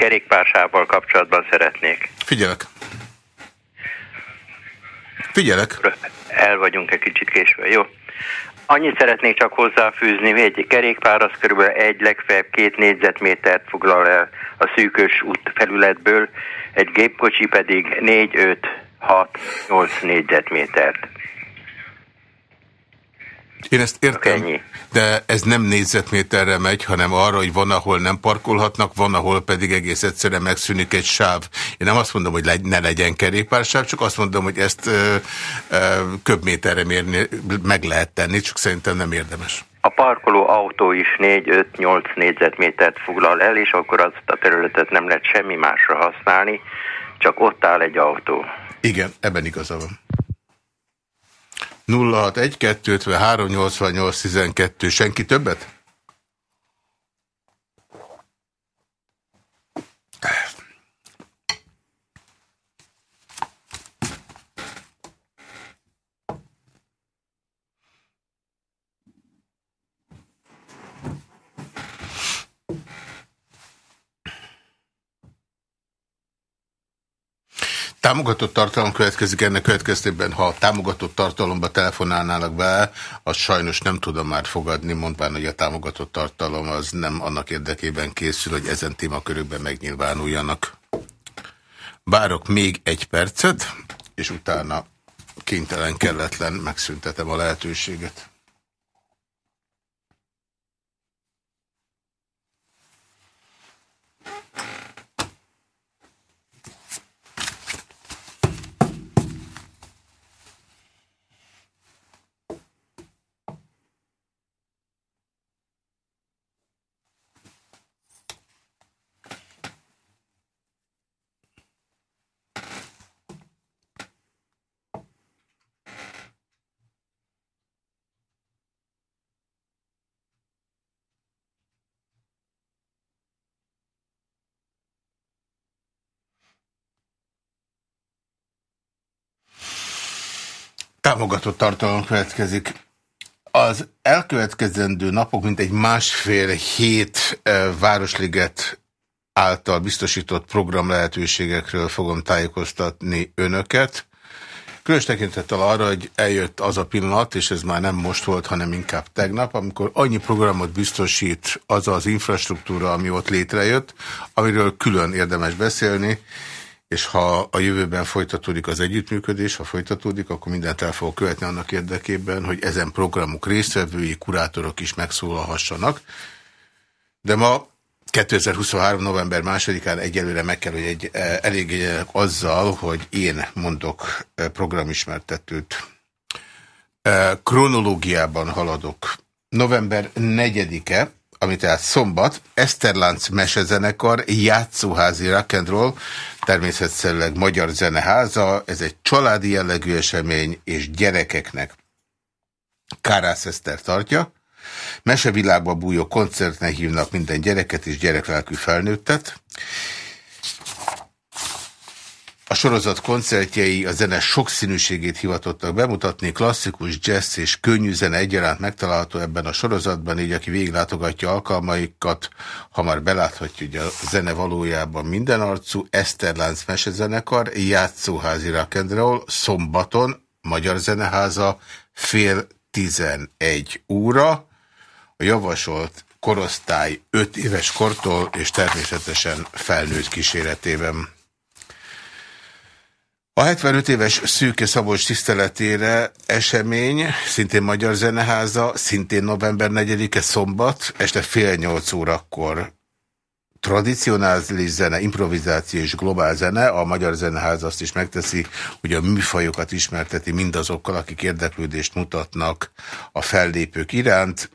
kerékpársával kapcsolatban szeretnék.
Figyelek. Figyelek.
El vagyunk egy kicsit késve, jó? Annyit szeretnék csak hozzáfűzni, hogy egy kerékpár az kb. egy, legfeljebb két négyzetmétert foglal el a szűkös útfelületből, egy gépkocsi pedig 4, 5, 6, 8 négyzetmétert.
Én ezt értem, Ennyi. de ez nem négyzetméterre megy, hanem arra, hogy van, ahol nem parkolhatnak, van, ahol pedig egész egyszerűen megszűnik egy sáv. Én nem azt mondom, hogy ne legyen kerékpársáv, csak azt mondom, hogy ezt ö, ö, köbméterre mérni meg lehet tenni, csak szerintem nem érdemes.
A parkoló autó is 4-5-8 négyzetmétert foglal el, és akkor azt a területet nem lehet semmi másra használni, csak ott áll egy autó.
Igen, ebben igaza van. 061 253 88 12. Senki többet? Támogatott tartalom következik ennek következtében, ha a támogatott tartalomba telefonálnának be, azt sajnos nem tudom már fogadni, mondván, hogy a támogatott tartalom az nem annak érdekében készül, hogy ezen témakörökben megnyilvánuljanak. Várok még egy percet, és utána kénytelen, kelletlen megszüntetem a lehetőséget. Támogatott tartalom következik. Az elkövetkezendő napok, mint egy másfél hét Városliget által biztosított program lehetőségekről fogom tájékoztatni önöket. Különös tekintettel arra, hogy eljött az a pillanat, és ez már nem most volt, hanem inkább tegnap, amikor annyi programot biztosít az az infrastruktúra, ami ott létrejött, amiről külön érdemes beszélni, és ha a jövőben folytatódik az együttműködés, ha folytatódik, akkor mindent el fogok követni annak érdekében, hogy ezen programok résztvevői, kurátorok is megszólalhassanak. De ma 2023. november másodikán egyelőre meg kell, hogy egy, eh, elégedjenek azzal, hogy én mondok eh, programismertetőt. Eh, kronológiában haladok. November 4-e, ami tehát szombat, Eszterlánc mesezenekar, játszóházi rock'n'roll, természetszerűleg Magyar Zeneháza, ez egy családi jellegű esemény, és gyerekeknek Kárász Eszter tartja. Mesevilágba bújó koncertnek hívnak minden gyereket és gyereklelkű felnőttet. A sorozat koncertjei a zene sokszínűségét hivatottak bemutatni, klasszikus, jazz és könnyű zene egyaránt megtalálható ebben a sorozatban, így aki végiglátogatja alkalmaikat, hamar beláthatja, hogy a zene valójában mindenarcú, Eszterlánc mesezenekar, játszóházi rock'n'roll, szombaton, Magyar Zeneháza, fél tizenegy óra, a javasolt korosztály 5 éves kortól és természetesen felnőtt kíséretében. A 75 éves Szűke Szabolcs tiszteletére esemény, szintén Magyar Zeneháza, szintén november 4-e szombat, este fél nyolc órakor tradicionális zene, improvizáció és globál zene. A Magyar Zeneház azt is megteszi, hogy a műfajokat ismerteti mindazokkal, akik érdeklődést mutatnak a fellépők iránt.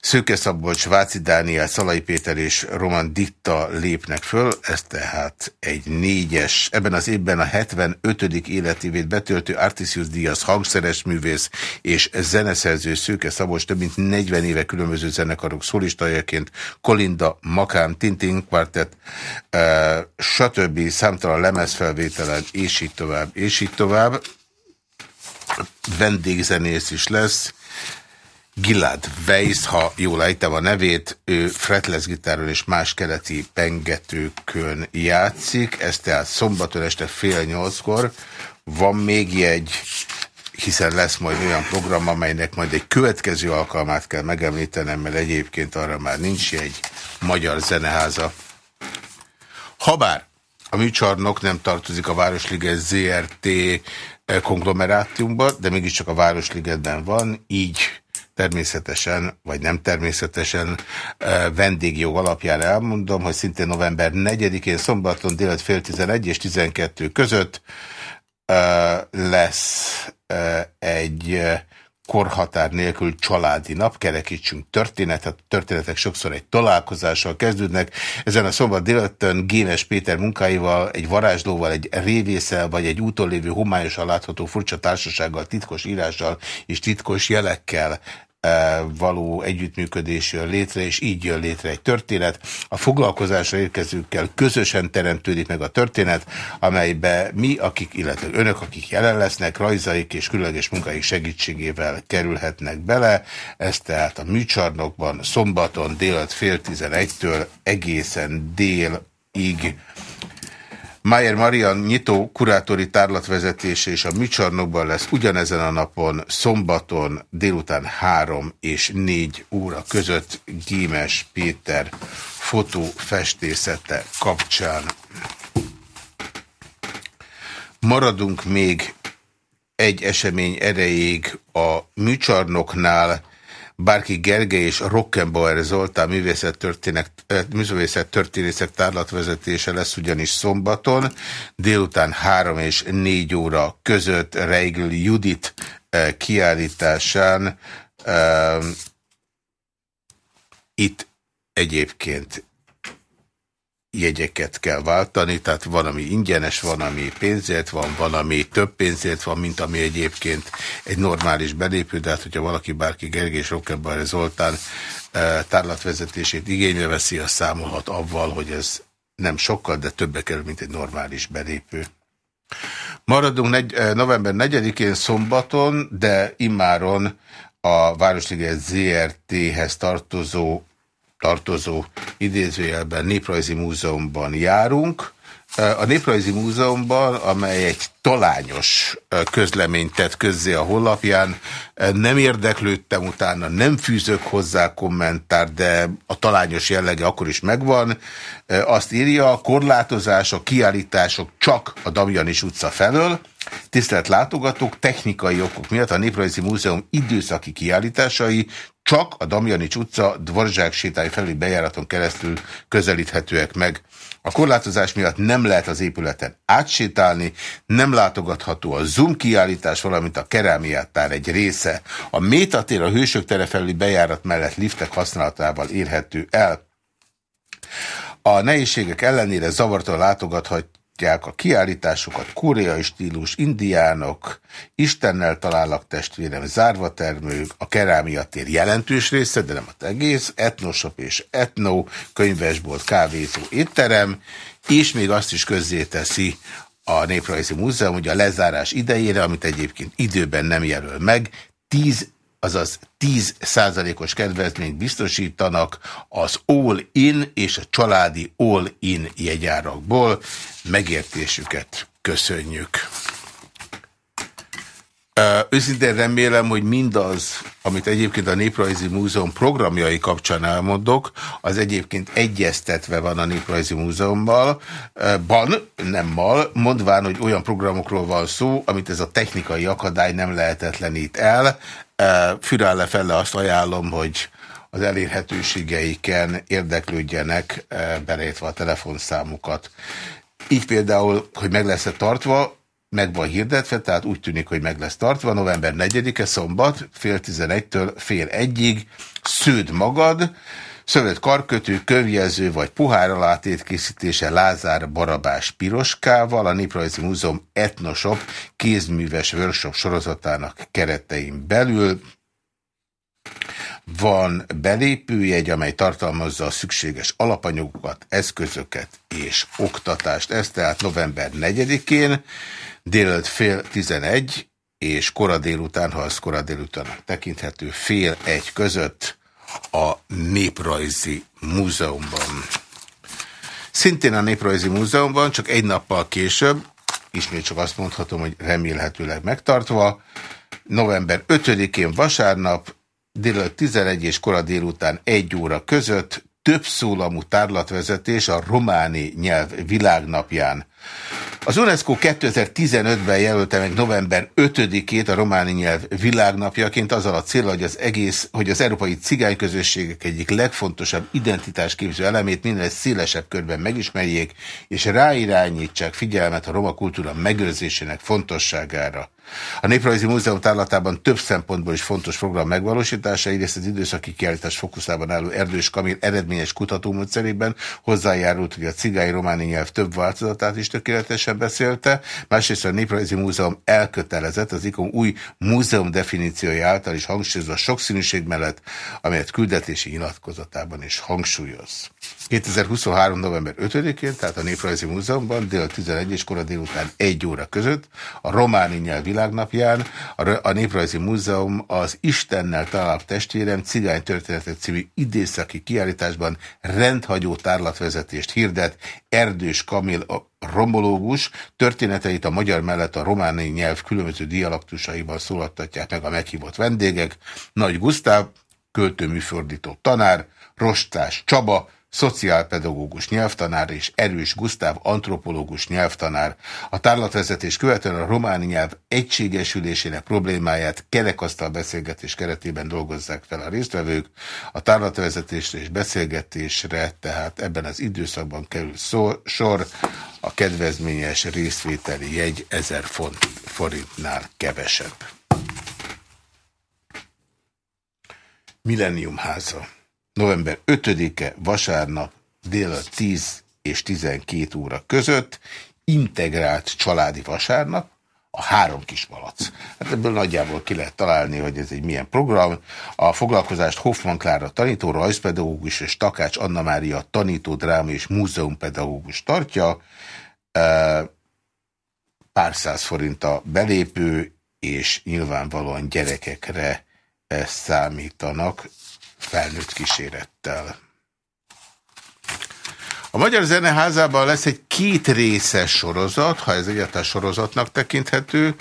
Szőke Szabolcs, Váci Dániel, Szalai Péter és Roman Ditta lépnek föl, ez tehát egy négyes. Ebben az évben a 75. életévét betöltő Artisius Díaz hangszeres művész és zeneszerző Szőke Szabolcs több mint 40 éve különböző zenekarok szólistajaként Kolinda, Makám, Tintin Quartet, uh, stb. számtalan lemezfelvételen, és így tovább, és így tovább. Vendégzenész is lesz Gilad Weiss, ha jól ejtem a nevét, ő fretless gitáron és más keleti pengetőkön játszik, ez tehát szombaton este fél nyolckor. Van még egy, hiszen lesz majd olyan program, amelynek majd egy következő alkalmát kell megemlítenem, mert egyébként arra már nincs egy magyar zeneháza. Habár a műcsarnok nem tartozik a Városliget ZRT konglomerátumba, de mégiscsak a Városligetben van, így természetesen, vagy nem természetesen vendégjog alapján elmondom, hogy szintén november 4-én szombaton délet fél 11 és 12 között lesz egy korhatár nélkül családi nap, kerekítsünk történetet, történetek sokszor egy találkozással kezdődnek. Ezen a szombat délután Génes Péter munkáival, egy varázslóval, egy révészel, vagy egy úton lévő homályosan látható furcsa társasággal, titkos írással és titkos jelekkel való együttműködés jön létre, és így jön létre egy történet. A foglalkozásra érkezőkkel közösen teremtődik meg a történet, amelybe mi, akik, illetve önök, akik jelen lesznek, rajzaik és különleges munkáik segítségével kerülhetnek bele. Ez tehát a műcsarnokban szombaton délt fél tizenegytől egészen délig Mayer Marian nyitó kurátori tárlatvezetése és a műcsarnokban lesz ugyanezen a napon, szombaton délután 3 és 4 óra között Gémes Péter fotófestészete kapcsán. Maradunk még egy esemény erejéig a műcsarnoknál, Bárki Gergely és Rockenbauer Zoltán művészet tárlatvezetése lesz ugyanis szombaton, délután 3 és 4 óra között Reigl Judit kiállításán. Itt egyébként jegyeket kell váltani, tehát van, ami ingyenes, van, ami pénzért van, van, ami több pénzért van, mint ami egyébként egy normális belépő, de hát, hogyha valaki bárki Gergely és Rockebar Zoltán e, tárlatvezetését igénybe veszi, az számolhat avval, hogy ez nem sokkal, de többe kerül, mint egy normális belépő. Maradunk negy, november 4-én szombaton, de immáron a Városliget ZRT-hez tartozó, tartozó idézőjelben Néprajzi Múzeumban járunk. A Néprajzi Múzeumban, amely egy talányos közleményt tett közzé a honlapján, nem érdeklődtem utána, nem fűzök hozzá kommentár, de a talányos jellege akkor is megvan. Azt írja, a korlátozások, kiállítások csak a Damjanis utca felől, Tisztelt látogatók, technikai okok miatt a Néprajzi Múzeum időszaki kiállításai csak a Damjanics utca Dvorzsák sétály felüli bejáraton keresztül közelíthetőek meg. A korlátozás miatt nem lehet az épületen átsétálni, nem látogatható a Zoom kiállítás, valamint a kerámiátár egy része. A Métatér a Hősök tere felüli bejárat mellett liftek használatával érhető el. A nehézségek ellenére zavartan látogathat, mutatják a kiállításokat, koreai stílus, indiánok, Istennel találak testvérem, zárva termők, a kerámia tér jelentős része, de nem az egész, etnosop és etno, könyvesbolt, kávézó, étterem, és még azt is közzéteszi a Néprajzi Múzeum, hogy a lezárás idejére, amit egyébként időben nem jelöl meg, 10 azaz 10 százalékos kedvezményt biztosítanak az all-in és a családi all-in jegyárakból. Megértésüket köszönjük. Őszintén remélem, hogy mindaz, amit egyébként a Néprajzi Múzeum programjai kapcsán elmondok, az egyébként egyeztetve van a Néprajzi Múzeummal, ban, nem mal, mondván, hogy olyan programokról van szó, amit ez a technikai akadály nem lehetetlenít el. Fürálle fele azt ajánlom, hogy az elérhetőségeiken érdeklődjenek, beleértve a telefonszámukat. Így például, hogy meg lesz-e tartva, meg van hirdetve, tehát úgy tűnik, hogy meg lesz tartva. November 4-e szombat, fél 11-től fél egyig, sződ magad, szövet karkötő, kövjelző vagy pohár alátét készítése Lázár Barabás Piroskával, a Néprajzi Múzeum Etnosop kézműves workshop sorozatának keretein belül. Van belépőjegy, amely tartalmazza a szükséges alapanyagokat, eszközöket és oktatást. Ez tehát november 4-én délelőtt fél tizenegy, és kora délután, ha az kora délután tekinthető, fél egy között a Néprajzi Múzeumban. Szintén a Néprajzi Múzeumban, csak egy nappal később, ismét csak azt mondhatom, hogy remélhetőleg megtartva, november 5-én vasárnap, délelőtt 11 és kora délután 1 óra között több szólamú tárlatvezetés a románi nyelv világnapján. Az UNESCO 2015-ben jelölte meg november 5-ét a románi nyelv világnapjaként azzal a célra, hogy az egész, hogy az európai cigányközösségek egyik legfontosabb identitásképző elemét minél szélesebb körben megismerjék, és ráirányítsák figyelmet a roma kultúra megőrzésének fontosságára. A Néprajzi Múzeum tárlatában több szempontból is fontos program megvalósítása, egyrészt az időszaki kiállítás fókuszában álló Erdős Kamil eredményes kutatómódszerében hozzájárult, hogy a cigány románi nyelv több változatát is tökéletesen beszélte, másrészt a Néprajzi Múzeum elkötelezett az ikon új múzeum definíciója által is hangsúlyozva a sokszínűség mellett, amelyet küldetési nyilatkozatában is hangsúlyoz. 2023. november 5-én, tehát a Néprajzi Múzeumban dél 11 és kora délután 1 óra között a románi nyelv világnapján a Néprajzi Múzeum az Istennel találap testvérem cigány történetek című idészaki kiállításban rendhagyó tárlatvezetést hirdet Erdős Kamil a romológus történeteit a magyar mellett a románi nyelv különböző dialaktusaiban szólattatják meg a meghívott vendégek. Nagy Gusztáv, költőműfordító tanár, Rostás Csaba, szociálpedagógus nyelvtanár és Erős Gusztáv antropológus nyelvtanár. A tárlatvezetés követően a románi nyelv egységesülésének problémáját kerekasztal beszélgetés keretében dolgozzák fel a résztvevők. A tárlatvezetésre és beszélgetésre tehát ebben az időszakban kerül szó, sor a kedvezményes részvételi jegy 1000 font, forintnál kevesebb. Millennium háza november 5-e vasárnap dél 10 és 12 óra között integrált családi vasárnap, a három kis malac. Hát ebből nagyjából ki lehet találni, hogy ez egy milyen program. A foglalkozást Hoffman Klára tanító, rajzpedagógus és Takács Anna Mária tanító, dráma és múzeumpedagógus tartja. pár száz forint a belépő, és nyilvánvalóan gyerekekre számítanak felnőtt kísérettel. A Magyar Zeneházában lesz egy két részes sorozat, ha ez egyáltalán sorozatnak tekinthető.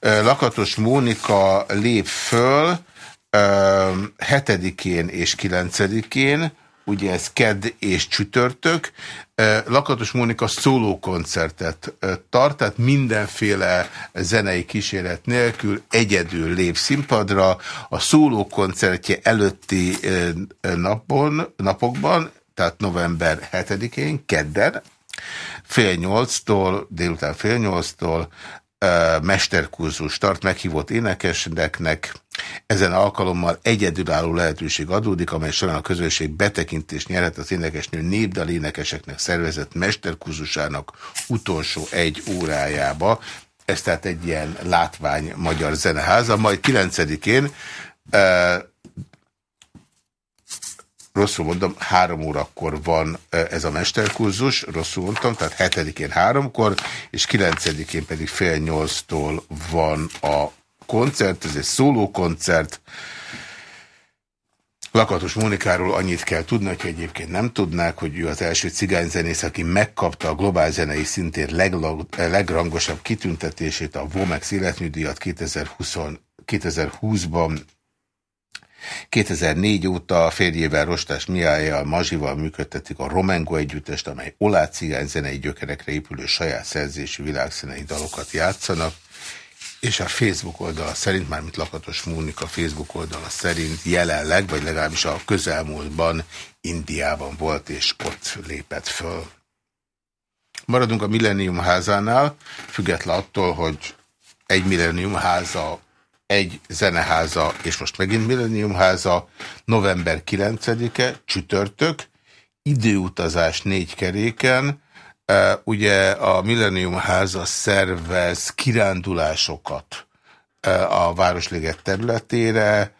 Lakatos Mónika lép föl 7-én és 9-én, ugye ez kedd és csütörtök. Lakatos Mónika szólókoncertet tart, tehát mindenféle zenei kíséret nélkül egyedül lép színpadra. A szólókoncertje előtti napon, napokban tehát november 7-én, kedden, fél nyolctól, délután fél nyolctól mesterkurzus tart meghívott énekeseknek. Ezen alkalommal egyedülálló lehetőség adódik, amely során a közönség betekintést nyerhet az énekesnő népdal énekeseknek szervezett mesterkurzusának utolsó egy órájába. Ez tehát egy ilyen látvány magyar zeneháza. Majd 9-én rosszul mondom, három órakor van ez a mesterkurzus, rosszul mondtam, tehát hetedikén háromkor, és kilencedikén pedig fél nyolctól van a koncert, ez egy szólókoncert. Lakatos Mónikáról annyit kell tudni, hogy egyébként nem tudnák, hogy ő az első cigányzenész, aki megkapta a globál zenei szintén legrangosabb kitüntetését, a Vomex életműdíjat 2020, 2020-ban 2004 óta a férjével Rostás Miájjal, Mazsival működtetik a Romengo együttest, amely olá cigány zenei gyökerekre épülő saját szerzésű világszínei dalokat játszanak, és a Facebook oldala szerint, mármint Lakatos Mónika Facebook oldala szerint jelenleg, vagy legalábbis a közelmúltban Indiában volt, és ott lépett föl. Maradunk a Millennium házánál, független attól, hogy egy Millennium háza egy zeneháza, és most megint Millennium háza, november 9-e, csütörtök, időutazás négy keréken, ugye a Millennium háza szervez kirándulásokat a Városliget területére,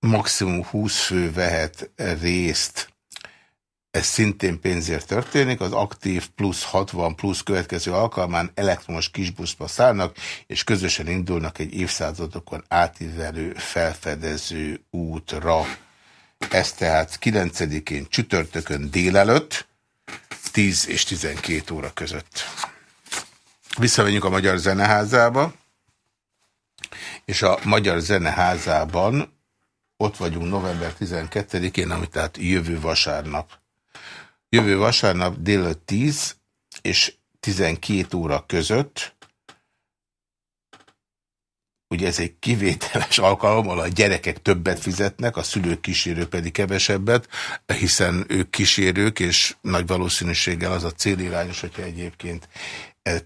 maximum 20 fő vehet részt ez szintén pénzért történik, az aktív plusz 60 plusz következő alkalmán elektromos kisbuszba szállnak, és közösen indulnak egy évszázadokon átívelő felfedező útra. Ez tehát 9-én csütörtökön délelőtt, 10 és 12 óra között. Visszamegyünk a Magyar Zeneházába, és a Magyar Zeneházában ott vagyunk november 12-én, ami tehát jövő vasárnap. Jövő vasárnap délután 10 és 12 óra között, ugye ez egy kivételes alkalom, ahol a gyerekek többet fizetnek, a szülők kísérők pedig kevesebbet, hiszen ők kísérők, és nagy valószínűséggel az a célirányos, hogyha egyébként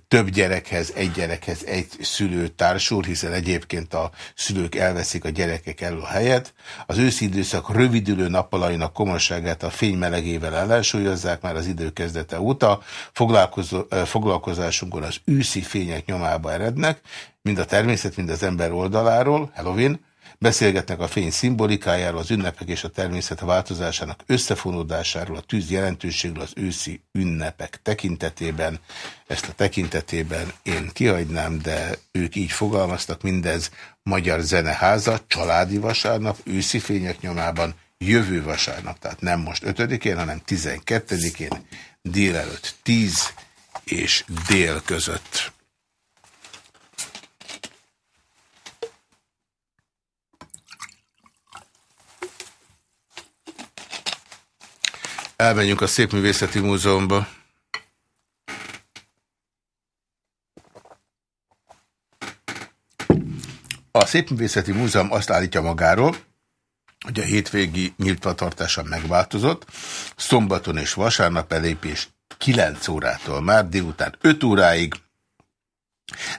több gyerekhez, egy gyerekhez egy szülő társul, hiszen egyébként a szülők elveszik a gyerekek elő a helyet. Az őszi időszak rövidülő nappalainak komolyságát a fény melegével ellensúlyozzák már az idő kezdete óta. Foglalkozásunkon az őszi fények nyomába erednek, mind a természet, mind az ember oldaláról, Halloween, Beszélgetnek a fény szimbolikájáról, az ünnepek és a természet változásának összefonódásáról, a tűz jelentőségről az őszi ünnepek tekintetében. Ezt a tekintetében én kihagynám, de ők így fogalmaztak, mindez Magyar Zeneháza, családi vasárnap, őszi fények nyomában, jövő vasárnap, tehát nem most 5-én, hanem 12-én, délelőtt 10 és dél között. Elmenjünk a Szépművészeti Múzeumba. A Szépművészeti Múzeum azt állítja magáról, hogy a hétvégi nyitvatartása megváltozott. Szombaton és vasárnap elépés 9 órától már délután 5 óráig,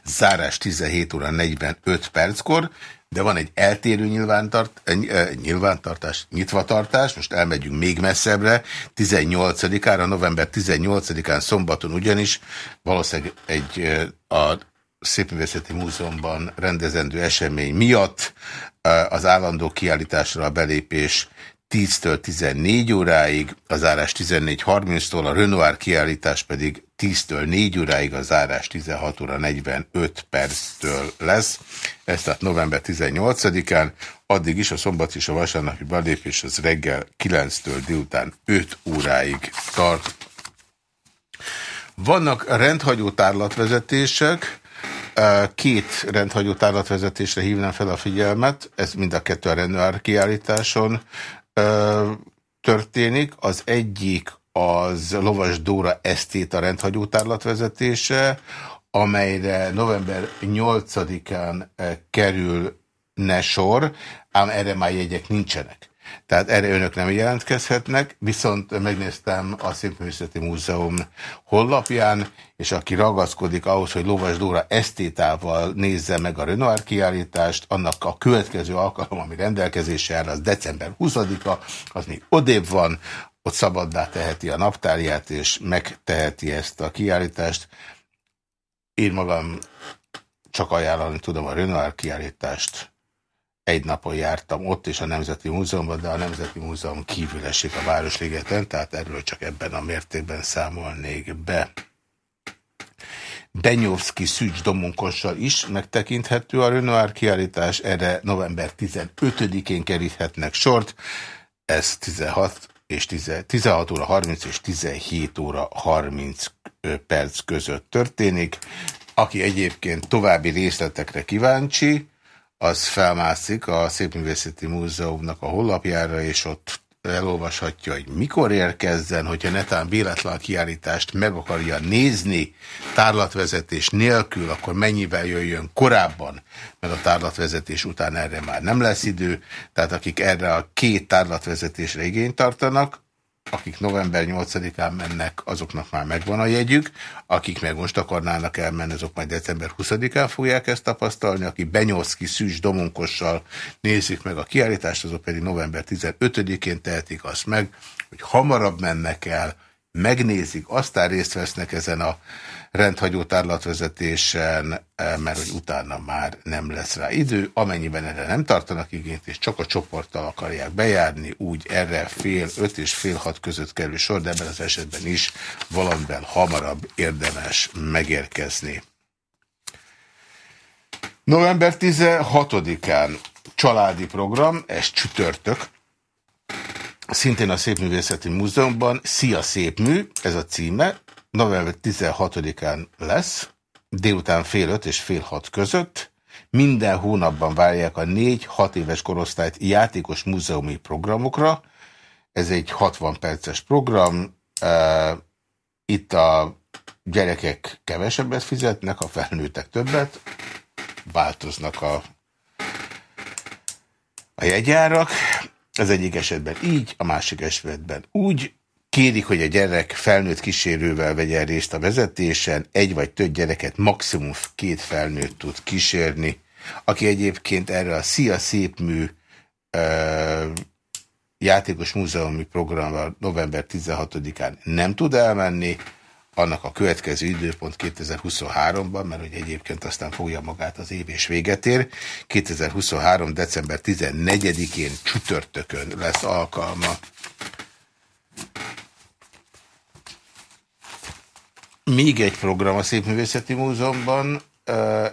zárás 17 óra 45 perckor, de van egy eltérő nyilvántart, eh, nyilvántartás, nyitvatartás, most elmegyünk még messzebbre, 18-ára, november 18-án szombaton ugyanis, valószínűleg egy eh, a Szépművészeti Múzeumban rendezendő esemény miatt eh, az állandó kiállításra a belépés 10-től 14 óráig, a zárás 14.30-tól, a Renoir kiállítás pedig 10-től 4 óráig, a zárás 16 óra 45 perctől lesz. Ez tehát november 18-án, addig is a szombat és a vasárnapi belépés az reggel 9-től délután 5 óráig tart. Vannak rendhagyó tárlatvezetések, Két rendhagyó tárlatvezetésre hívnám fel a figyelmet, ez mind a kettő a Renoir kiállításon történik. Az egyik az Lovas Dóra Esztét a rendhagyó tárlatvezetése, amelyre november 8-án kerül ne sor, ám erre már jegyek nincsenek. Tehát erre önök nem jelentkezhetnek, viszont megnéztem a Szépművészeti Múzeum honlapján, és aki ragaszkodik ahhoz, hogy Lovas Dóra esztétával nézze meg a Renoir kiállítást, annak a következő alkalom, ami rendelkezésre áll, az december 20-a, az még odébb van, ott szabaddá teheti a naptárját, és megteheti ezt a kiállítást. Én magam csak ajánlani tudom a Renoir kiállítást, egy napon jártam ott és a Nemzeti Múzeumban, de a Nemzeti Múzeum kívül esik a Városligeten, tehát erről csak ebben a mértékben számolnék be. Benyovszki Szűcs Domonkossal is megtekinthető a Renoir kiállítás, erre november 15-én keríthetnek sort, ez 16 és 10, 16 óra 30 és 17 óra 30 perc között történik. Aki egyébként további részletekre kíváncsi, az felmászik a Szépművészeti Múzeumnak a hollapjára, és ott elolvashatja, hogy mikor érkezzen, hogyha netán véletlen kiállítást meg akarja nézni tárlatvezetés nélkül, akkor mennyivel jöjjön korábban, mert a tárlatvezetés után erre már nem lesz idő. Tehát akik erre a két tárlatvezetésre igényt tartanak, akik november 8-án mennek, azoknak már megvan a jegyük, akik meg most akarnának elmenni, azok majd december 20-án fogják ezt tapasztalni, aki Benyolszki Szűs Domonkossal nézik meg a kiállítást, azok pedig november 15-én tehetik azt meg, hogy hamarabb mennek el, megnézik, aztán részt vesznek ezen a rendhagyó tárlatvezetésen, eh, mert hogy utána már nem lesz rá idő. Amennyiben erre nem tartanak igényt, és csak a csoporttal akarják bejárni, úgy erre fél öt és fél hat között kerül sor, de ebben az esetben is valamivel hamarabb érdemes megérkezni. November 16-án családi program, ez csütörtök, szintén a Szépművészeti Múzeumban, Szia Szépmű, ez a címe, november 16-án lesz, délután fél öt és fél hat között. Minden hónapban várják a négy-hat éves korosztályt játékos múzeumi programokra. Ez egy 60 perces program. Itt a gyerekek kevesebbet fizetnek, a felnőttek többet. Változnak a, a jegyárak. Az egyik esetben így, a másik esetben úgy. Kérik, hogy a gyerek felnőtt kísérővel vegyen részt a vezetésen, egy vagy több gyereket maximum két felnőtt tud kísérni, aki egyébként erre a Szia Szépmű uh, játékos múzeumi programra november 16-án nem tud elmenni, annak a következő időpont 2023-ban, mert hogy egyébként aztán fogja magát az év és véget ér. 2023. december 14-én csütörtökön lesz alkalma Még egy program a Szépművészeti Múzeumban,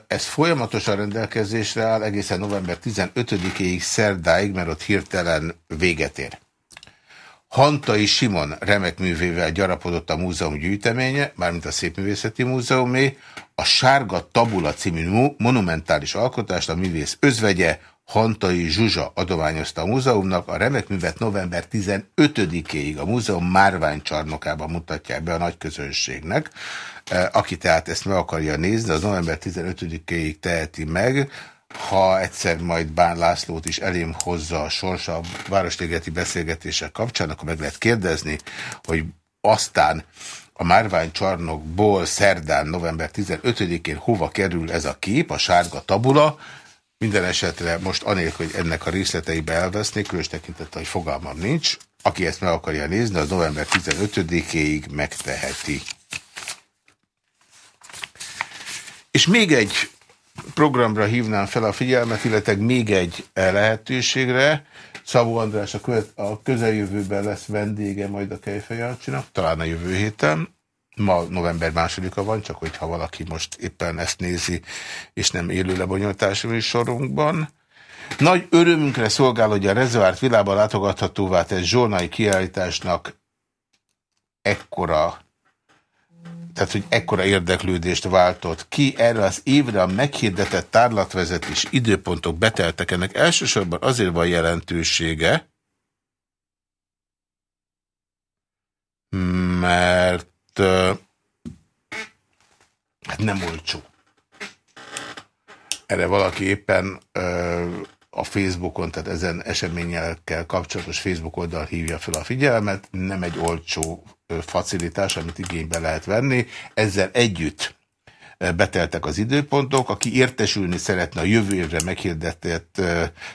ez folyamatosan rendelkezésre áll egészen november 15-ig szerdáig, mert ott hirtelen véget ér. Hantai Simon remek művével gyarapodott a múzeum gyűjteménye, mármint a Szépművészeti Múzeumé, a Sárga Tabula című monumentális alkotást a művész özvegye Hantai Zsuzsa adományozta a múzeumnak, a remek művet november 15-éig a múzeum márványcsarnokában mutatják be a nagy közönségnek. E, aki tehát ezt meg akarja nézni, az november 15-éig teheti meg, ha egyszer majd Bán Lászlót is elém hozza a sorsa a Városligeti beszélgetések kapcsán, akkor meg lehet kérdezni, hogy aztán a márványcsarnokból szerdán november 15-én hova kerül ez a kép, a sárga tabula, minden esetre most anélkül, hogy ennek a részleteibe elvesznék, különös tekintettel, hogy fogalmam nincs, aki ezt meg akarja nézni, az november 15-éig megteheti. És még egy programra hívnám fel a figyelmet, illetve még egy lehetőségre. Szabó András a, követ, a közeljövőben lesz vendége majd a Kejfejancsinak, talán a jövő héten. Ma november másodika van, csak hogyha valaki most éppen ezt nézi, és nem élő lebonyolítási műsorunkban. Nagy örömünkre szolgál, hogy a rezervárt világban látogathatóvá tett zsolnai kiállításnak ekkora tehát hogy ekkora érdeklődést váltott ki. Erre az évre a meghirdetett tárlatvezetés időpontok beteltek. Ennek elsősorban azért van jelentősége, mert hát nem olcsó. Erre valaki éppen a Facebookon, tehát ezen eseményekkel kapcsolatos Facebook oldal hívja fel a figyelmet, nem egy olcsó facilitás, amit igénybe lehet venni. Ezzel együtt beteltek az időpontok. Aki értesülni szeretne a jövő évre meghirdetett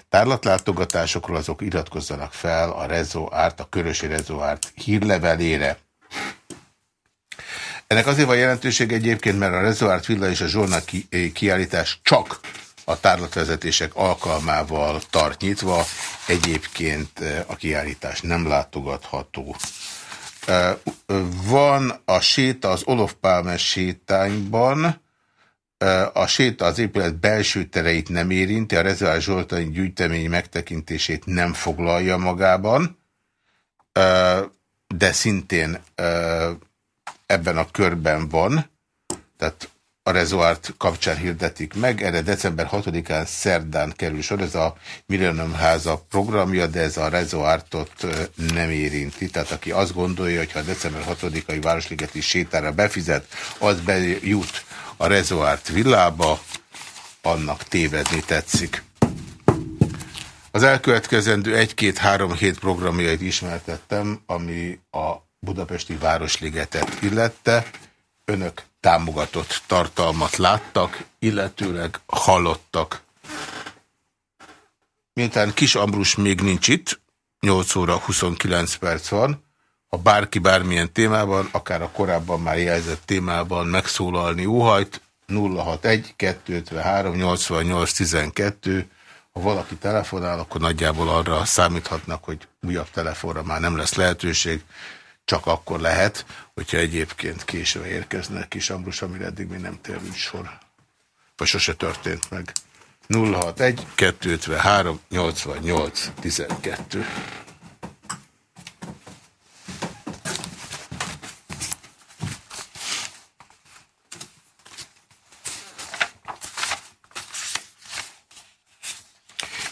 tárlatlátogatásokról, azok iratkozzanak fel a Rezo Árt, a Körösi Rezo Árt hírlevelére. Ennek azért van jelentőség egyébként, mert a Rezo Árt Villa és a Zsolna kiállítás csak a tárlatvezetések alkalmával tart nyitva, egyébként a kiállítás nem látogatható. Van a séta az Olof Pálmes sétányban, a séta az épület belső tereit nem érinti, a Rezervál Zsoltani gyűjtemény megtekintését nem foglalja magában, de szintén ebben a körben van, tehát a rezoárt kapcsán hirdetik meg. Erre december 6-án szerdán kerül sor. Ez a Millennium Háza programja, de ez a rezoártot nem érinti. Tehát aki azt gondolja, hogy ha a december 6-ai Városligeti sétára befizet, az bejut a rezoárt villába, annak tévedni tetszik. Az elkövetkezendő egy-két-három hét programjait ismertettem, ami a Budapesti Városligetet illette. Önök támogatott tartalmat láttak, illetőleg hallottak. Miután Kis Ambrus még nincs itt, 8 óra 29 perc van, ha bárki bármilyen témában, akár a korábban már jelzett témában megszólalni óhajt, 061 253 88 12 ha valaki telefonál, akkor nagyjából arra számíthatnak, hogy újabb telefonra már nem lesz lehetőség, csak akkor lehet, hogyha egyébként később érkeznek kis Ambrus, amire eddig még nem terült sor. Vagy sose történt meg. 061 253 88 12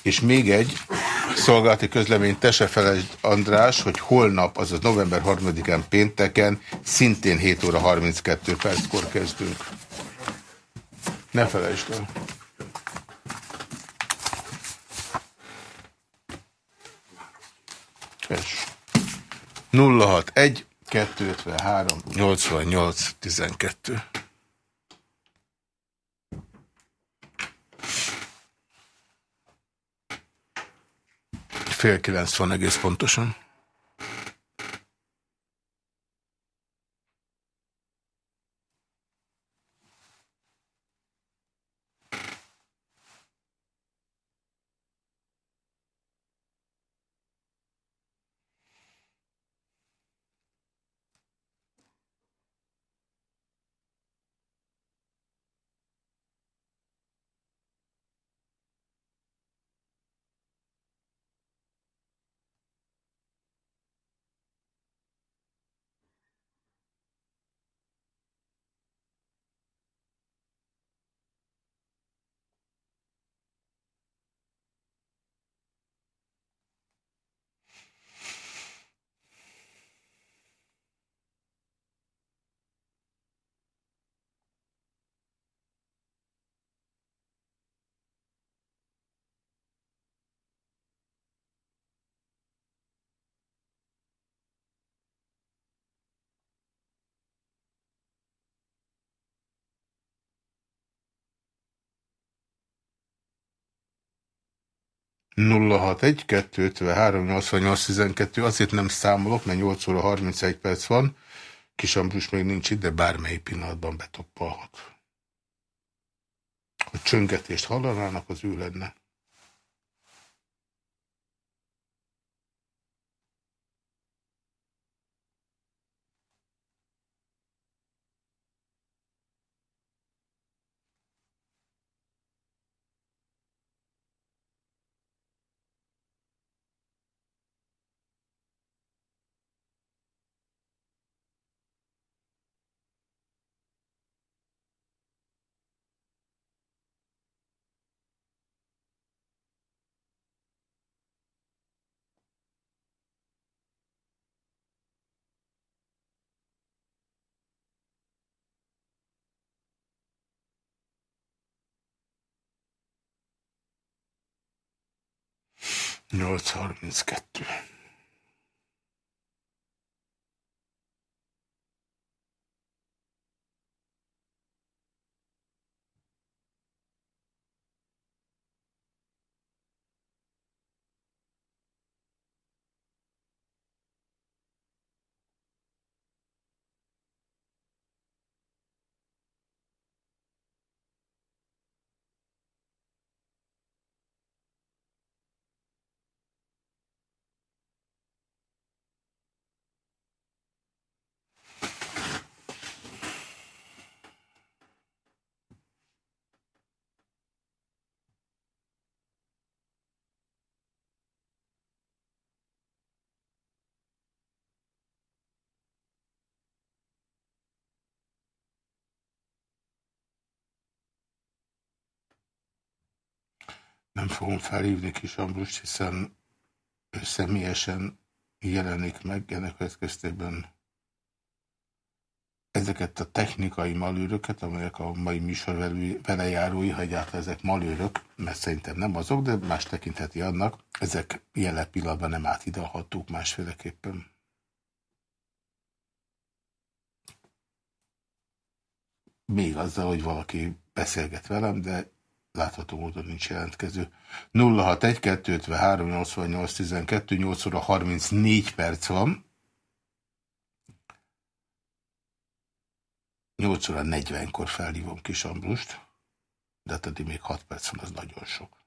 És még egy szolgálati közlemény, te se felejtsd, András, hogy holnap, azaz november 3-án pénteken, szintén 7 óra 32 perckor kezdünk. Ne felejtsd el. És 061 253 88 12 Fél kilenc van egész pontosan. 061 253 88 12 azért nem számolok, mert 8 óra 31 perc van. Kis Ambrus még nincs itt, de bármely pillanatban betoppalhat. Ha csöngetést hallanának, az ő lenne. Nå tar vi en skatt, du. Nem fogom felhívni Kis Ambrust, hiszen ő személyesen jelenik meg, ennek következtében ezeket a technikai malőröket, amelyek a mai műsor velejárói, ha egyáltalán ezek malőrök, mert szerintem nem azok, de más tekintheti annak, ezek jelen pillanatban nem átidalhatók másféleképpen. Még azzal, hogy valaki beszélget velem, de látható módon nincs jelentkező. 061 253 88 12 8 óra 34 perc van. 8 óra 40-kor felhívom Kis Ambrust, de hát addig még 6 perc van, az nagyon sok.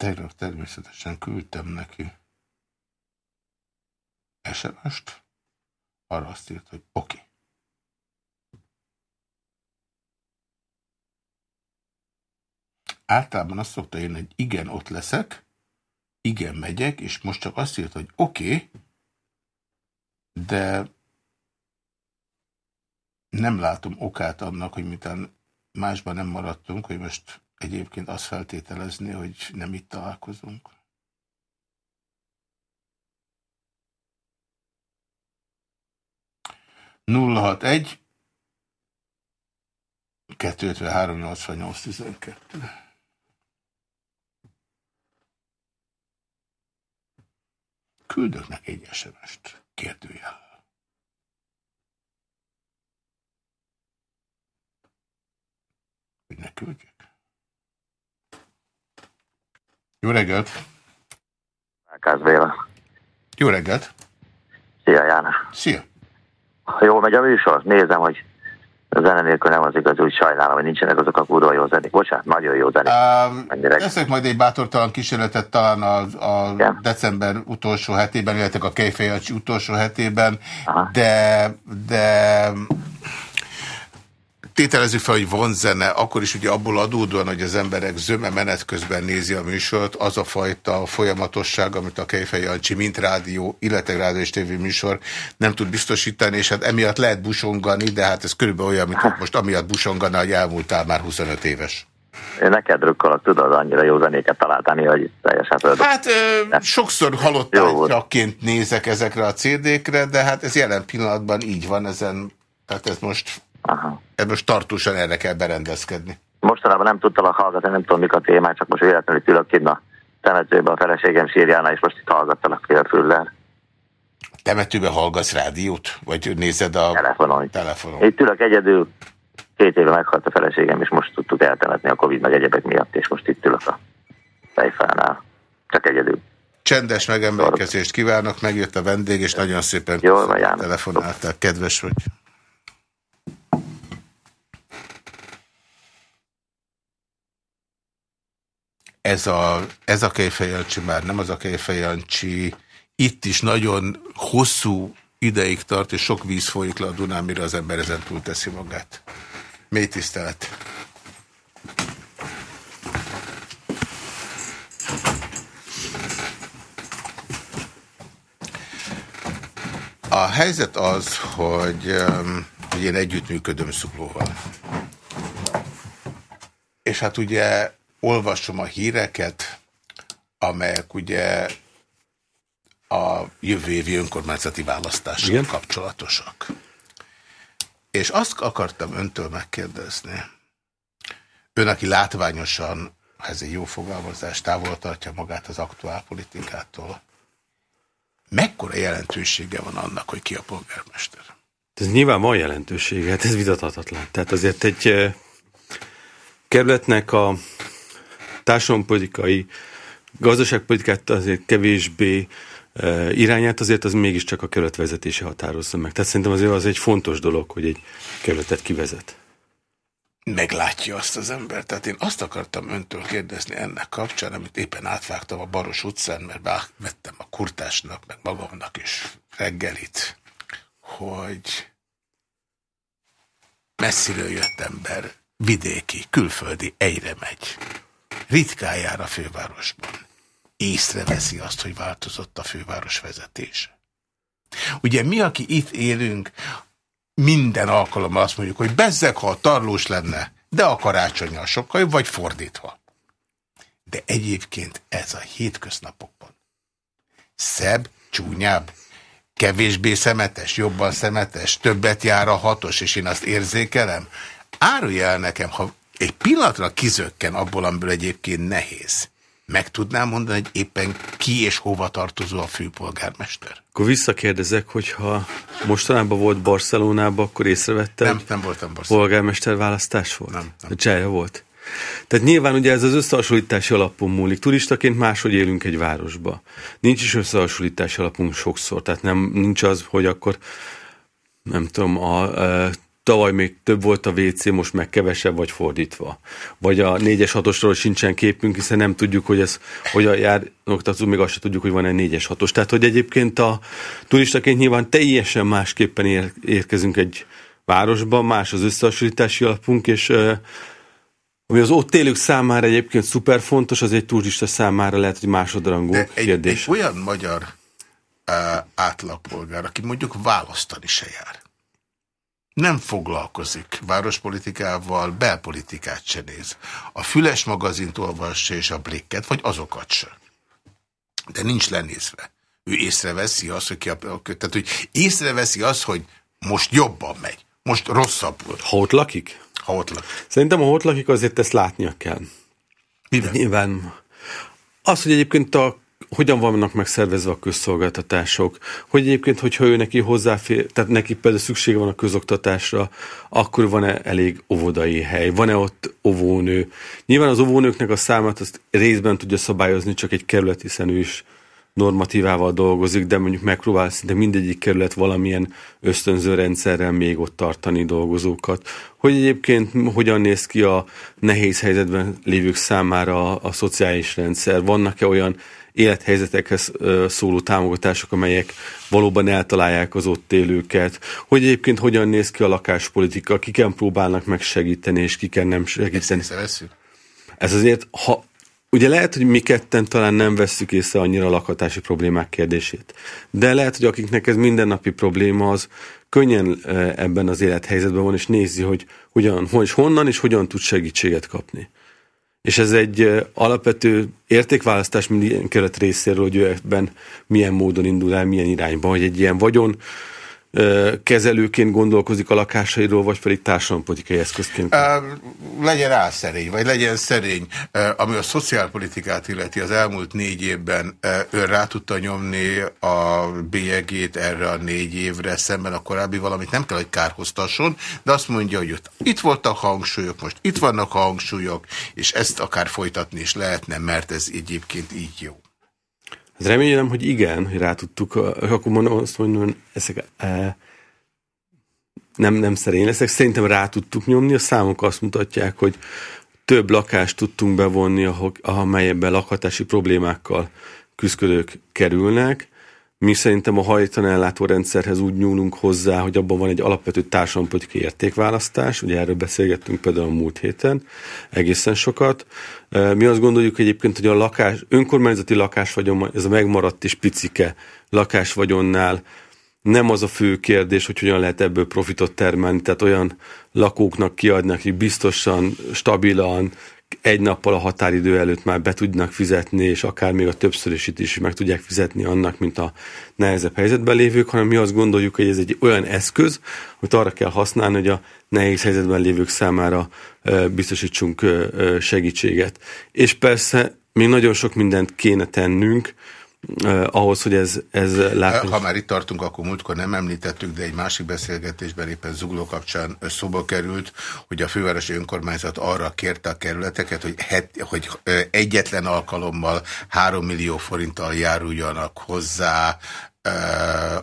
Tegnap természetesen küldtem neki SMS-t, arra azt írt, hogy oké. Okay. Általában azt szokta írni, hogy igen, ott leszek, igen, megyek, és most csak azt írt, hogy oké, okay, de nem látom okát annak, hogy mitán másban nem maradtunk, hogy most egyébként azt feltételezni, hogy nem itt találkozunk. Nulla hat egy 253 88 12. Küldök neki egy SMS-t, kérdőjel. Hogy ne küldjük. Jó reggelt!
Elkezd Béla.
Jó reggelt!
Szia János!
Szia!
Jól megy a műsor? Nézem, hogy a zene nélkül nem az igaz, úgy sajnálom, hogy nincsenek azok a kurva jó zenék. Bocsánat, nagyon jó zenék.
Uh, Eszek majd egy bátortalan kísérletet talán a, a december utolsó hetében, illetve a Kejfejacsi utolsó hetében, Aha. de, de tételezzük fel, hogy van zene, akkor is ugye abból adódóan, hogy az emberek zöme menet közben nézi a műsort, az a fajta folyamatosság, amit a Kejfej Jancsi, mint rádió, illetve rádió és tévéműsor nem tud biztosítani, és hát emiatt lehet busongani, de hát ez körülbelül olyan, mint most amiatt busongana, hogy elmúltál már 25 éves.
Én neked rökkolok, tudod, annyira jó zenéket találtani, hogy teljesen földök.
Hát ö, sokszor halottányraként nézek ezekre a CD-kre, de hát ez jelen pillanatban így van, ezen, tehát ez most Aha. Ez most tartósan erre kell berendezkedni.
Mostanában nem tudtam hallgatni, nem tudom mik a témák, csak most véletlenül ülök kint a temetőben a feleségem sírjánál, és most itt hallgattalak félfüllel.
Temetőben hallgatsz rádiót? Vagy nézed a
telefonon?
telefonon.
Itt ülök egyedül, két éve meghalt a feleségem, és most tudtuk eltemetni a Covid meg egyebek miatt, és most itt ülök a fejfánál. Csak egyedül.
Csendes megemlékezést kívánok, megjött a vendég, és nagyon szépen Jól telefonáltál, kedves vagy. ez a, ez a kejfejancsi már nem az a kejfejancsi, itt is nagyon hosszú ideig tart, és sok víz folyik le a Dunán, mire az ember ezen túl teszi magát. Mély tisztelet! A helyzet az, hogy, hogy én együttműködöm Szuklóval. És hát ugye olvasom a híreket, amelyek ugye a jövő évi önkormányzati választással kapcsolatosak. És azt akartam öntől megkérdezni, ön, aki látványosan, ez egy jó fogalmazás, távol tartja magát az aktuál politikától, mekkora jelentősége van annak, hogy ki a polgármester?
Ez nyilván van jelentősége, hát ez vitathatatlan. Tehát azért egy eh, kerületnek a társadalompolitikai, gazdaságpolitikát azért kevésbé e, irányát azért az mégiscsak a kerület vezetése határozza meg. Tehát szerintem azért az egy fontos dolog, hogy egy kerületet kivezet.
Meglátja azt az ember. Tehát én azt akartam öntől kérdezni ennek kapcsán, amit éppen átvágtam a Baros utcán, mert vettem a kurtásnak, meg magamnak is reggelit, hogy messziről jött ember, vidéki, külföldi, egyre megy ritkán jár a fővárosban. Észreveszi azt, hogy változott a főváros vezetése. Ugye mi, aki itt élünk, minden alkalommal azt mondjuk, hogy bezzek, ha a tarlós lenne, de a karácsonyal sokkal jobb, vagy fordítva. De egyébként ez a hétköznapokban szebb, csúnyább, kevésbé szemetes, jobban szemetes, többet jár a hatos, és én azt érzékelem. Árulj el nekem, ha egy pillanatra kizökken abból, amiből egyébként nehéz. Meg tudnám mondani, hogy éppen ki és hova tartozó a főpolgármester?
Akkor visszakérdezek, hogyha mostanában volt Barcelonában, akkor észrevettem.
Nem, nem voltam
Barcelonában. Polgármester választás volt?
Nem. nem.
Csája volt? Tehát nyilván ugye ez az összehasonlítási alapon múlik. Turistaként máshogy élünk egy városba. Nincs is összehasonlítási alapunk sokszor. Tehát nem, nincs az, hogy akkor nem tudom, a, a tavaly még több volt a WC, most meg kevesebb, vagy fordítva. Vagy a 4-es 6-osról sincsen képünk, hiszen nem tudjuk, hogy ez hogyan jár, oktató, még azt sem tudjuk, hogy van-e 4-es 6-os. Tehát, hogy egyébként a turistaként nyilván teljesen másképpen ér, érkezünk egy városba, más az összehasonlítási alapunk, és ami az ott élők számára egyébként szuper fontos, az egy turista számára lehet, hogy másodrangú
De
egy, kérdés.
Egy olyan magyar uh, átlagpolgár, aki mondjuk választani se jár, nem foglalkozik várospolitikával, belpolitikát se néz. A Füles magazint olvassa és a Blikket, vagy azokat se. De nincs lenézve. Ő észreveszi azt, hogy, ki a, tehát, hogy észreveszi azt, hogy most jobban megy, most rosszabbul.
Ha ott lakik?
Ha ott lakik.
Szerintem, ha ott lakik, azért ezt látnia kell.
Miben?
Nyilván az, hogy egyébként a hogyan vannak megszervezve a közszolgáltatások, hogy egyébként, hogyha ő neki hozzáfér, tehát neki például szüksége van a közoktatásra, akkor van-e elég óvodai hely, van-e ott óvónő. Nyilván az óvónőknek a számát azt részben tudja szabályozni, csak egy kerület, hiszen ő is normatívával dolgozik, de mondjuk megpróbál szinte mindegyik kerület valamilyen ösztönző rendszerrel még ott tartani dolgozókat. Hogy egyébként hogyan néz ki a nehéz helyzetben lévők számára a, a szociális rendszer? Vannak-e olyan élethelyzetekhez szóló támogatások, amelyek valóban eltalálják az ott élőket, hogy egyébként hogyan néz ki a lakáspolitika, kiken próbálnak meg segíteni, és kiken nem segíteni.
Ezt
Ez azért, ha Ugye lehet, hogy mi ketten talán nem vesszük észre annyira a lakhatási problémák kérdését. De lehet, hogy akiknek ez mindennapi probléma, az könnyen ebben az élethelyzetben van, és nézi, hogy hogyan, hogy honnan és hogyan tud segítséget kapni. És ez egy alapvető értékválasztás minden keret részéről, hogy ő ebben milyen módon indul el, milyen irányba, hogy egy ilyen vagyon kezelőként gondolkozik a lakásairól, vagy pedig társadalompolitikai eszközként?
Legyen rászerény, vagy legyen szerény. Ami a szociálpolitikát illeti az elmúlt négy évben, ő rá tudta nyomni a bélyegét erre a négy évre szemben a korábbi valamit nem kell, hogy kárhoztasson, de azt mondja, hogy itt voltak hangsúlyok, most itt vannak hangsúlyok, és ezt akár folytatni is lehetne, mert ez egyébként így jó.
Hát remélem, hogy igen, hogy rá tudtuk, akkor mondom azt hogy ezek e, nem, nem szerény leszek. Szerintem rá tudtuk nyomni, a számok azt mutatják, hogy több lakást tudtunk bevonni, amelyben lakhatási problémákkal küzdködők kerülnek, mi szerintem a hajtan ellátó rendszerhez úgy nyúlunk hozzá, hogy abban van egy alapvető társadalompolitikai értékválasztás, ugye erről beszélgettünk például a múlt héten egészen sokat. Mi azt gondoljuk egyébként, hogy a lakás, önkormányzati lakásvagyon, ez a megmaradt és picike lakásvagyonnál nem az a fő kérdés, hogy hogyan lehet ebből profitot termelni, tehát olyan lakóknak kiadni, akik biztosan, stabilan, egy nappal a határidő előtt már be tudnak fizetni, és akár még a többszörösít is meg tudják fizetni annak, mint a nehezebb helyzetben lévők, hanem mi azt gondoljuk, hogy ez egy olyan eszköz, hogy arra kell használni, hogy a nehéz helyzetben lévők számára biztosítsunk segítséget. És persze még nagyon sok mindent kéne tennünk, eh, ahhoz, hogy ez, ez látni.
Ha már itt tartunk, akkor múltkor nem említettük, de egy másik beszélgetésben éppen Zugló kapcsán szóba került, hogy a fővárosi önkormányzat arra kérte a kerületeket, hogy, het, hogy egyetlen alkalommal 3 millió forinttal járuljanak hozzá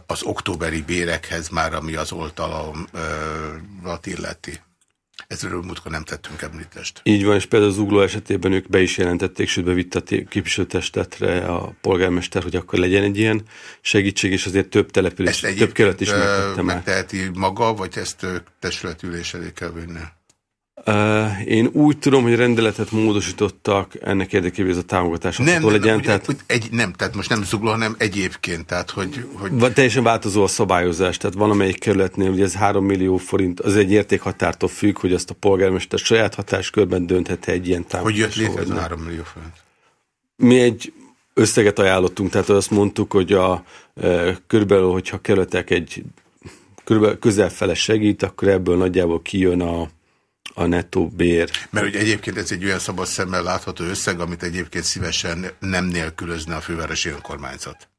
az októberi bérekhez már, ami az oltalomrat illeti. Ezről múltkor nem tettünk említést.
Így van, és például az ugló esetében ők be is jelentették, sőt bevitt a képviselőtestetre a polgármester, hogy akkor legyen egy ilyen segítség, és azért több település, több kelet is megtette
már. Megteheti maga, vagy ezt testületülés elé kell vinni?
Én úgy tudom, hogy rendeletet módosítottak ennek érdekében, hogy ez a támogatás
nem, nem, legyen. Ugye, tehát... Egy, nem, tehát most nem zugló, hanem egyébként. Tehát, hogy, hogy...
Van, teljesen változó a szabályozás, tehát van amelyik kerületnél, ugye ez 3 millió forint, az egy értékhatártól függ, hogy azt a polgármester saját hatáskörben dönthet egy ilyen támogatást.
Hogy jött létre ez 3 millió forint?
Mi egy összeget ajánlottunk, tehát azt mondtuk, hogy a, e, körülbelül, hogyha kerületek egy körülbelül közel fele segít, akkor ebből nagyjából kijön a a nettó bér.
Mert ugye egyébként ez egy olyan szabad szemmel látható összeg, amit egyébként szívesen nem nélkülözne a fővárosi önkormányzat.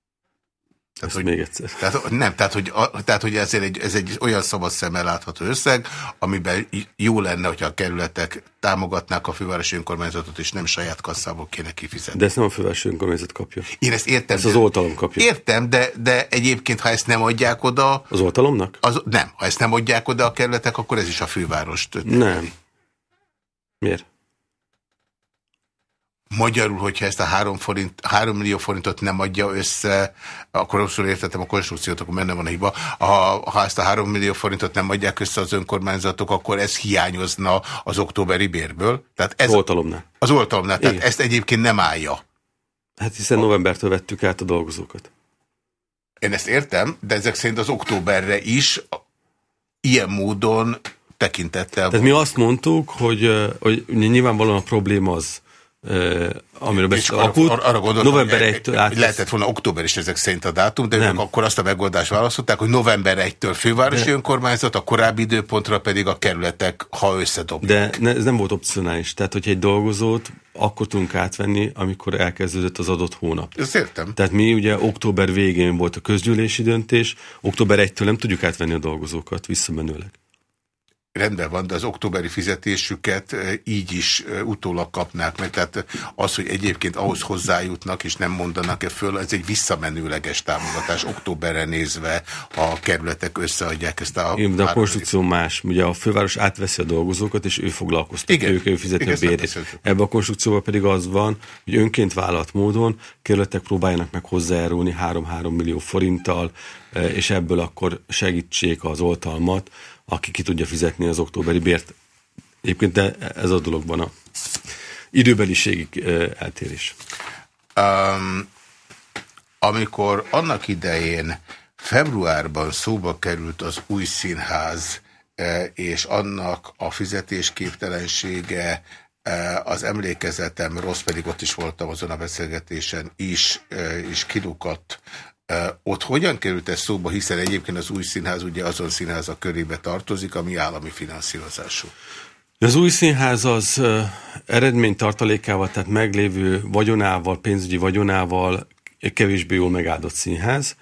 Tehát, hogy, még egyszer.
Tehát, nem, tehát hogy, tehát, hogy ezért egy, ez egy olyan szabad szemmel látható összeg, amiben jó lenne, hogyha a kerületek támogatnák a fővárosi önkormányzatot, és nem saját kasszából kéne kifizetni.
De ezt nem a fővárosi önkormányzat kapja.
Én ezt értem.
Ezt az oltalom kapja.
Értem, de, de egyébként, ha ezt nem adják oda...
Az oltalomnak?
Az, nem, ha ezt nem adják oda a kerületek, akkor ez is a fővárost.
Nem. Miért?
Magyarul, hogyha ezt a 3, forint, 3 millió forintot nem adja össze, akkor rosszul értettem a konstrukciót, akkor benne van a hiba. Ha, ha ezt a 3 millió forintot nem adják össze az önkormányzatok, akkor ez hiányozna az októberi bérből. Tehát ez,
az oltalomnál.
Az oltalomnál. Tehát ezt egyébként nem állja.
Hát hiszen novembertől vettük át a dolgozókat.
Én ezt értem, de ezek szerint az októberre is ilyen módon tekintettel...
Tehát mi azt mondtuk, hogy, hogy nyilvánvalóan a probléma az, amiről beszélünk.
Arra, arra, arra gondoltam, november 1 át lehetett volna október is ezek szerint a dátum, de nem. ők akkor azt a megoldást választották, hogy november 1-től fővárosi de, önkormányzat, a korábbi időpontra pedig a kerületek, ha összedobják.
De ne, ez nem volt opcionális. Tehát, hogy egy dolgozót akkor tudunk átvenni, amikor elkezdődött az adott hónap.
Ezt értem.
Tehát mi ugye október végén volt a közgyűlési döntés, október 1-től nem tudjuk átvenni a dolgozókat visszamenőleg
rendben van, de az októberi fizetésüket így is utólag kapnák meg. Tehát az, hogy egyébként ahhoz hozzájutnak, és nem mondanak-e föl, ez egy visszamenőleges támogatás októberre nézve, ha a kerületek összeadják ezt a...
Igen, de a konstrukció más. Ugye a főváros átveszi a dolgozókat, és ő foglalkoztatja ők, ő fizeti a bérét. Ebben a konstrukcióban pedig az van, hogy önként vállalt módon kerületek próbáljanak meg hozzájárulni 3-3 millió forinttal, és ebből akkor segítsék az oltalmat, aki ki tudja fizetni az októberi bért. Egyébként de ez a dologban a időbeliségi eltérés. Um,
amikor annak idején februárban szóba került az új színház, és annak a fizetésképtelensége az emlékezetem rossz, pedig ott is voltam azon a beszélgetésen is, is kilukadt ott hogyan került ez szóba, hiszen egyébként az új színház ugye azon színházak körébe tartozik, ami állami finanszírozású.
Az új színház az eredménytartalékával, tehát meglévő vagyonával, pénzügyi vagyonával kevésbé jól megáldott színház,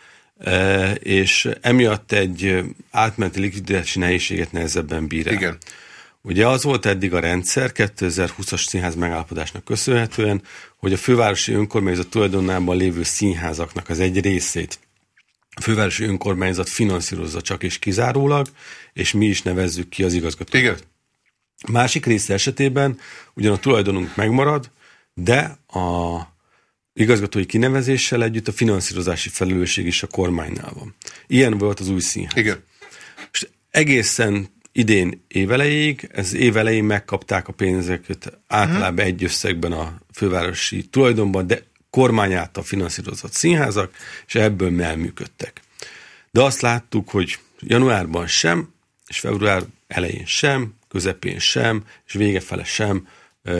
és emiatt egy átmeneti likviditási nehézséget nehezebben bír el.
Igen.
Ugye az volt eddig a rendszer 2020-as színház megállapodásnak köszönhetően, hogy a fővárosi önkormányzat tulajdonában lévő színházaknak az egy részét a fővárosi önkormányzat finanszírozza csak és kizárólag, és mi is nevezzük ki az igazgatót.
Igen.
Másik része esetében ugyan a tulajdonunk megmarad, de a igazgatói kinevezéssel együtt a finanszírozási felelősség is a kormánynál van. Ilyen volt az új színház.
Igen.
És egészen idén évelejéig, ez évelején megkapták a pénzeket általában egy összegben a fővárosi tulajdonban, de kormány által finanszírozott színházak, és ebből elműködtek. De azt láttuk, hogy januárban sem, és február elején sem, közepén sem, és vége fele sem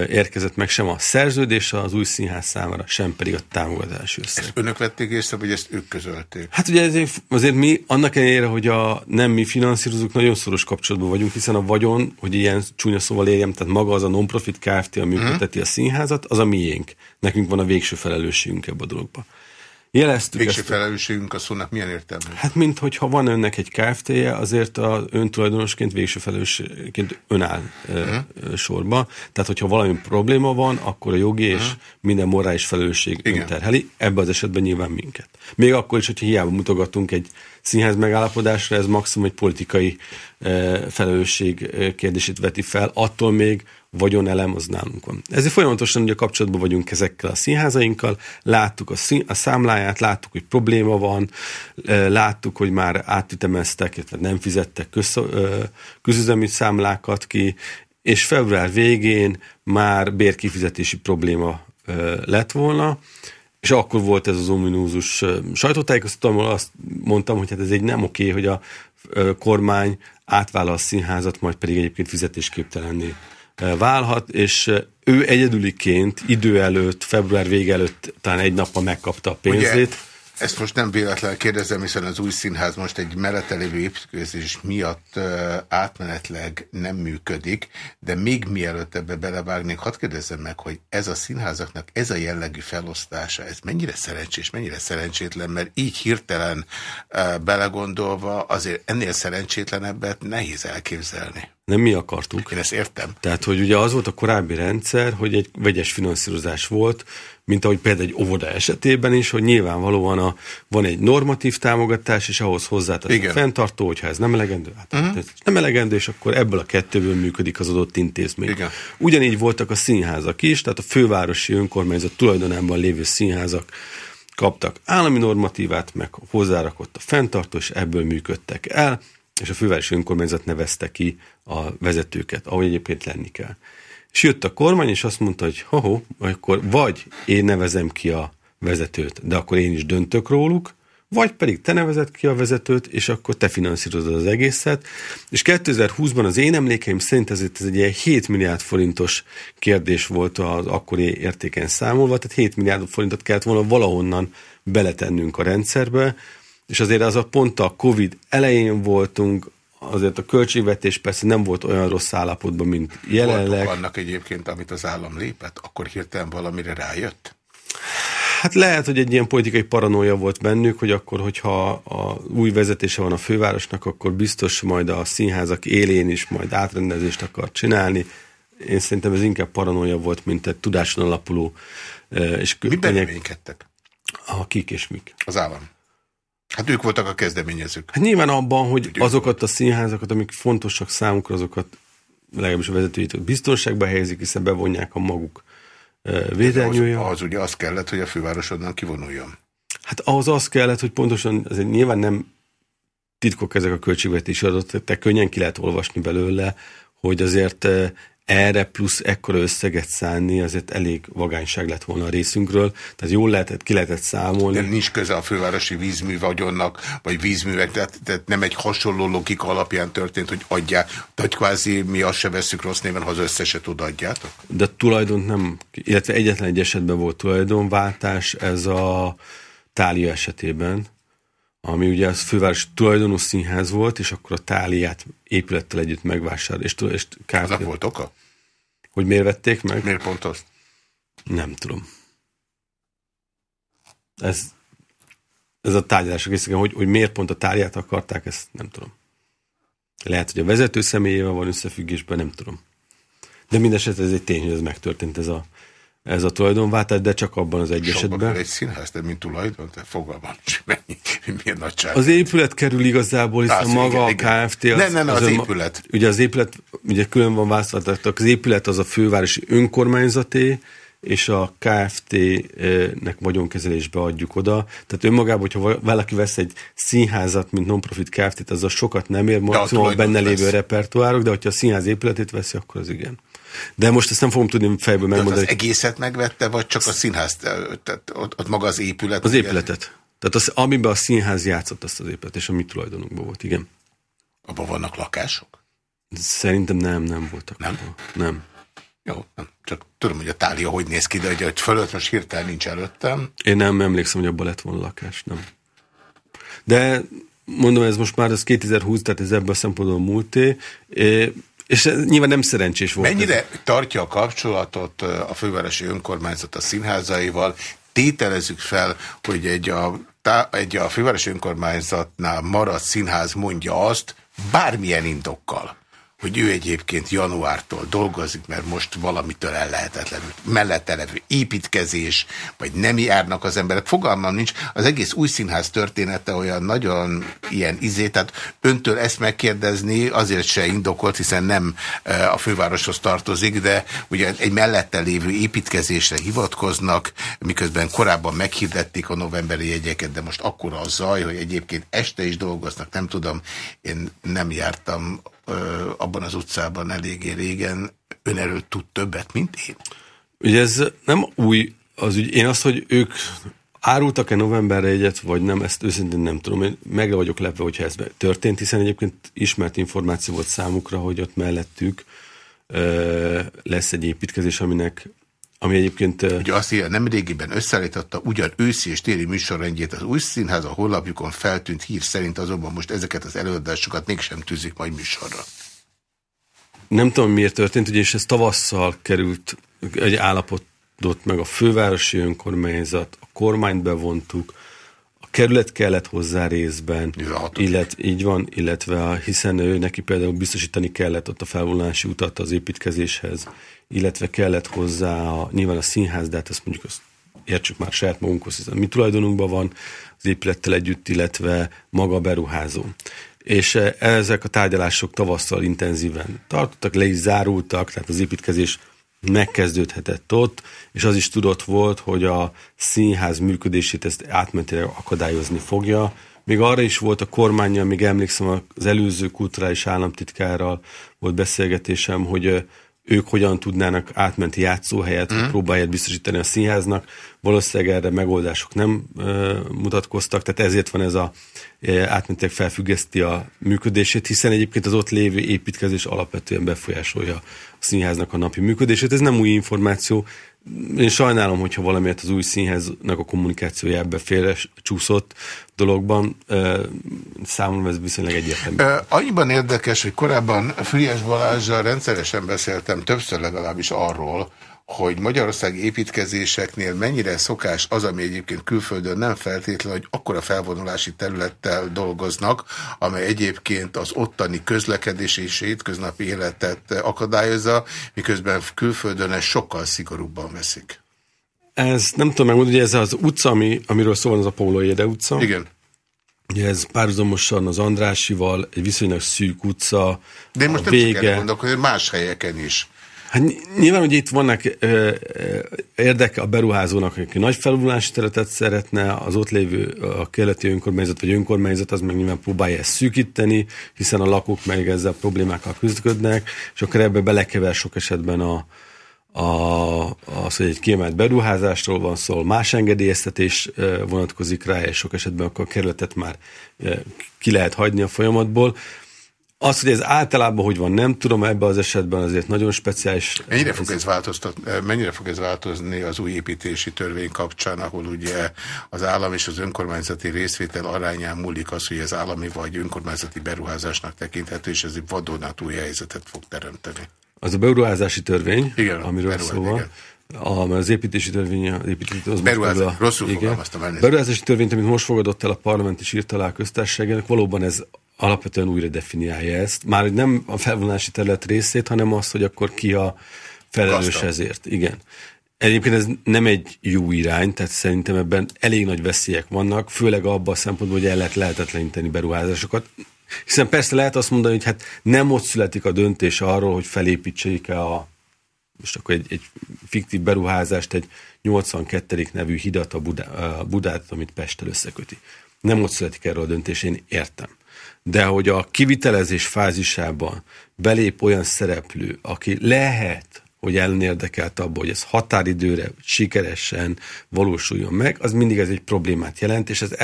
érkezett meg sem a szerződés az új színház számára, sem pedig a támogatási összeg.
Ezt önök vették észre, vagy ezt ők közölték?
Hát ugye azért, azért mi, annak ellenére, hogy a, nem mi finanszírozunk, nagyon szoros kapcsolatban vagyunk, hiszen a vagyon, hogy ilyen csúnya szóval érjem, tehát maga az a non-profit Kft., ami működteti a színházat, az a miénk. Nekünk van a végső felelősségünk ebbe a dologba
jeleztük Végső ezt. felelősségünk a szónak milyen értelme?
Hát, mint hogyha van önnek egy Kft-je, azért a öntulajdonosként végső felelősségként önáll uh-huh. sorba. Tehát, hogyha valami probléma van, akkor a jogi uh-huh. és minden morális felelősség Igen. önterheli. Ebben az esetben nyilván minket. Még akkor is, hogyha hiába mutogatunk egy színház megállapodásra, ez maximum egy politikai felelősség kérdését veti fel. Attól még vagyonelem az nálunk van. Ezért folyamatosan ugye kapcsolatban vagyunk ezekkel a színházainkkal, láttuk a, szín, a számláját, láttuk, hogy probléma van, láttuk, hogy már átütemeztek, tehát nem fizettek köz, közüzemi számlákat ki, és február végén már bérkifizetési probléma lett volna, és akkor volt ez az ominózus sajtótájékoztató, ahol azt mondtam, hogy hát ez egy nem oké, hogy a kormány átvállal a színházat, majd pedig egyébként fizetésképtelenné válhat, és ő egyedüliként idő előtt, február vége előtt talán egy nappal megkapta a pénzét. Ugye,
ezt most nem véletlenül kérdezem, hiszen az új színház most egy mellette lévő építkezés miatt átmenetleg nem működik, de még mielőtt ebbe belevágnék, hadd kérdezzem meg, hogy ez a színházaknak ez a jellegű felosztása, ez mennyire szerencsés, mennyire szerencsétlen, mert így hirtelen belegondolva azért ennél szerencsétlenebbet nehéz elképzelni.
Nem mi akartuk.
Én ezt értem.
Tehát, hogy ugye az volt a korábbi rendszer, hogy egy vegyes finanszírozás volt, mint ahogy például egy óvoda esetében is, hogy nyilvánvalóan a, van egy normatív támogatás, és ahhoz hozzátesz a fenntartó, hogyha ez nem elegendő, hát uh-huh. ez nem elegendő, és akkor ebből a kettőből működik az adott intézmény. Igen. Ugyanígy voltak a színházak is, tehát a fővárosi önkormányzat tulajdonában lévő színházak kaptak állami normatívát, meg hozzárakott a fenntartó, és ebből működtek el, és a fővárosi önkormányzat nevezte ki a vezetőket, ahogy egyébként lenni kell. És jött a kormány, és azt mondta, hogy ho, akkor vagy én nevezem ki a vezetőt, de akkor én is döntök róluk, vagy pedig te nevezed ki a vezetőt, és akkor te finanszírozod az egészet. És 2020-ban az én emlékeim szerint ez, ez egy ilyen 7 milliárd forintos kérdés volt az akkori értéken számolva, tehát 7 milliárd forintot kellett volna valahonnan beletennünk a rendszerbe, és azért az a pont a Covid elején voltunk, azért a költségvetés persze nem volt olyan rossz állapotban, mint jelenleg.
Voltunk annak egyébként, amit az állam lépett, akkor hirtelen valamire rájött?
Hát lehet, hogy egy ilyen politikai paranója volt bennük, hogy akkor, hogyha a új vezetése van a fővárosnak, akkor biztos majd a színházak élén is majd átrendezést akar csinálni. Én szerintem ez inkább paranója volt, mint egy tudáson alapuló. És
Miben reménykedtek?
A kik és mik.
Az állam. Hát ők voltak a kezdeményezők.
Hát nyilván abban, hogy azokat a színházakat, amik fontosak számukra, azokat legalábbis a vezetőit biztonságba helyezik, hiszen bevonják a maguk védelműje.
Az, az ugye az kellett, hogy a főváros onnan kivonuljon.
Hát ahhoz az kellett, hogy pontosan, azért nyilván nem titkok ezek a költségvetési adatok, te könnyen ki lehet olvasni belőle, hogy azért erre plusz ekkora összeget szánni, azért elég vagányság lett volna a részünkről. Tehát jól lehetett, ki lehetett számolni.
De nincs köze a fővárosi vízmű vagyonnak, vagy vízművek, tehát, tehát nem egy hasonló logika alapján történt, hogy adják, hogy kvázi mi azt se veszük rossz néven, ha az összeset odaadjátok?
De tulajdon nem, illetve egyetlen egy esetben volt tulajdonváltás, ez a Tália esetében, ami ugye az főváros tulajdonú színház volt, és akkor a táliát épülettel együtt megvásárol. És, és
kb. Ez volt oka?
Hogy miért vették meg?
Miért pont azt?
Nem tudom. Ez, ez a tárgyalások részegen, hogy, hogy miért pont a táliát akarták, ezt nem tudom. Lehet, hogy a vezető személyével van összefüggésben, nem tudom. De mindesetre ez egy tény, hogy ez megtörtént ez a ez a tulajdonváltás, de csak abban az egy Sokba esetben.
egy színház, de mint tulajdon, te fogalmam mennyi, milyen nagyság.
Az épület kerül igazából, hiszen Lász, maga igen, a KFT...
Az, nem, nem, az, az épület.
Ugye az épület, ugye külön van választottak, az épület az a fővárosi önkormányzaté, és a KFT-nek vagyonkezelésbe adjuk oda. Tehát önmagában, hogyha valaki vesz egy színházat, mint non-profit KFT-t, az a sokat nem ér, maximum a benne lévő repertoárok, de hogyha a színház épületét veszi, akkor az igen. De most ezt nem fogom tudni fejből megmondani.
Tehát az egészet megvette, vagy csak a színház, tehát ott, ott maga az épület?
Az épületet. Tehát az, amiben a színház játszott azt az épület, és a mi tulajdonunkban volt, igen.
Abban vannak lakások?
Szerintem nem, nem voltak.
Nem?
Abban. Nem.
Jó, nem. Csak tudom, hogy a tália hogy néz ki, de hogy, hogy fölött most hirtelen nincs előttem.
Én nem emlékszem, hogy abban lett volna lakás, nem. De mondom, ez most már az 2020, tehát ez ebből a szempontból múlté, és nyilván nem szerencsés volt.
Mennyire ez. tartja a kapcsolatot a fővárosi önkormányzat a színházaival? Tételezzük fel, hogy egy a, egy a fővárosi önkormányzatnál maradt színház mondja azt, bármilyen indokkal, hogy ő egyébként januártól dolgozik, mert most valamitől el lehetetlenül mellette építkezés, vagy nem járnak az emberek. Fogalmam nincs, az egész új színház története olyan nagyon ilyen izé, tehát öntől ezt megkérdezni azért se indokolt, hiszen nem e, a fővároshoz tartozik, de ugye egy mellette lévő építkezésre hivatkoznak, miközben korábban meghirdették a novemberi jegyeket, de most akkora a zaj, hogy egyébként este is dolgoznak, nem tudom, én nem jártam abban az utcában eléggé régen, ön erről tud többet, mint én?
Ugye ez nem új az ügy. Én azt, hogy ők árultak-e novemberre egyet, vagy nem, ezt őszintén nem tudom. Én meg vagyok lepve, hogyha ez történt, hiszen egyébként ismert információ volt számukra, hogy ott mellettük lesz egy építkezés, aminek ami egyébként...
Ugye azt írja, nem régiben összeállította ugyan őszi és téli műsorrendjét az új színház, a honlapjukon feltűnt hír szerint azonban most ezeket az előadásokat mégsem tűzik majd műsorra.
Nem tudom, miért történt, ugye, és ez tavasszal került egy állapotot meg a fővárosi önkormányzat, a kormányt bevontuk, a kerület kellett hozzá részben, illet, így van, illetve a, hiszen ő neki például biztosítani kellett ott a felvonulási utat az építkezéshez, illetve kellett hozzá a, nyilván a színház, de hát ezt mondjuk azt értsük már saját magunkhoz, hiszen mi tulajdonunkban van az épülettel együtt, illetve maga beruházó. És eh, ezek a tárgyalások tavasszal intenzíven tartottak, le is zárultak, tehát az építkezés megkezdődhetett ott, és az is tudott volt, hogy a színház működését ezt átmenetileg akadályozni fogja. Még arra is volt a kormánya, még emlékszem az előző kulturális államtitkárral volt beszélgetésem, hogy eh, ők hogyan tudnának átmenti játszóhelyet, mm. próbálját biztosítani a színháznak. Valószínűleg erre megoldások nem ö, mutatkoztak, tehát ezért van ez a átmentileg felfüggeszti a működését, hiszen egyébként az ott lévő építkezés alapvetően befolyásolja a színháznak a napi működését. Ez nem új információ, én sajnálom, hogyha valamiért az új színháznak a kommunikációja ebbe félre csúszott dologban. Számomra ez viszonylag egyértelmű.
Annyiban érdekes, hogy korábban Friás Balázsral rendszeresen beszéltem, többször legalábbis arról, hogy Magyarország építkezéseknél mennyire szokás az, ami egyébként külföldön nem feltétlen, hogy akkora felvonulási területtel dolgoznak, amely egyébként az ottani közlekedés és hétköznapi életet akadályozza, miközben külföldön ez sokkal szigorúbban veszik.
Ez nem tudom megmondani, hogy ez az utca, ami, amiről szól, az a Paulo Éde utca.
Igen.
Ugye ez párhuzamosan az Andrásival, egy viszonylag szűk utca.
De én most nem vége. csak erre gondolok, hogy más helyeken is.
Hát nyilván, hogy itt vannak ö, érdeke a beruházónak, aki nagy felvonulási területet szeretne, az ott lévő a keleti önkormányzat vagy önkormányzat az meg nyilván próbálja ezt szűkíteni, hiszen a lakók meg ezzel problémákkal küzdködnek, és akkor ebbe belekever sok esetben a, a, az, hogy egy kiemelt beruházásról van szó, más engedélyeztetés vonatkozik rá, és sok esetben akkor a kerületet már ki lehet hagyni a folyamatból. Az, hogy ez általában hogy van, nem tudom, ebben az esetben azért nagyon speciális.
Mennyire fog ez, mennyire fog ez változni az új építési törvény kapcsán, ahol ugye az állam és az önkormányzati részvétel arányán múlik az, hogy az állami vagy önkormányzati beruházásnak tekinthető, és ez egy vadonatúj helyzetet fog teremteni.
Az a beruházási törvény,
igen,
amiről szó van. A, az építési törvény, az építési, az
Beruházás, a, rosszul igen, fogalmaztam
elnézést. Beruházási törvényt, amit most fogadott el a parlament és írt alá a köztársaságának, valóban ez alapvetően újra definiálja ezt. Már nem a felvonási terület részét, hanem azt, hogy akkor ki a felelős Gazdag. ezért. Igen. Egyébként ez nem egy jó irány, tehát szerintem ebben elég nagy veszélyek vannak, főleg abban a szempontból, hogy el lehet lehetetleníteni beruházásokat. Hiszen persze lehet azt mondani, hogy hát nem ott születik a döntés arról, hogy felépítsék-e a most akkor egy, egy fiktív beruházást, egy 82. nevű hidat a, Budá, a Budát, amit Pesttel összeköti. Nem ott születik erről a döntés, én értem de hogy a kivitelezés fázisában belép olyan szereplő, aki lehet, hogy ellenérdekelt abban, hogy ez határidőre sikeresen valósuljon meg, az mindig ez egy problémát jelent, és ez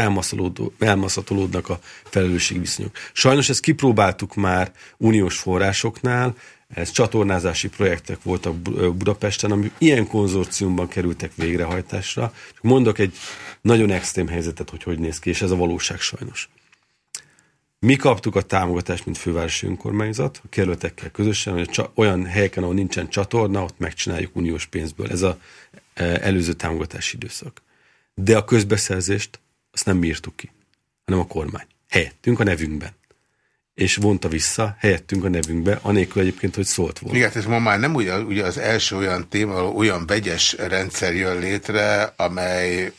elmaszatolódnak a felelősségviszonyok. Sajnos ezt kipróbáltuk már uniós forrásoknál, ez csatornázási projektek voltak Budapesten, ami ilyen konzorciumban kerültek végrehajtásra. Mondok egy nagyon extrém helyzetet, hogy hogy néz ki, és ez a valóság sajnos. Mi kaptuk a támogatást, mint fővárosi önkormányzat, a kerületekkel közösen, hogy olyan helyeken, ahol nincsen csatorna, ott megcsináljuk uniós pénzből. Ez az e, előző támogatási időszak. De a közbeszerzést azt nem bírtuk ki, hanem a kormány. Helyettünk a nevünkben és vonta vissza helyettünk a nevünkbe, anélkül egyébként, hogy szólt volna.
Igen, ez ma már nem ugye, ugye az első olyan téma, olyan vegyes rendszer jön létre, amely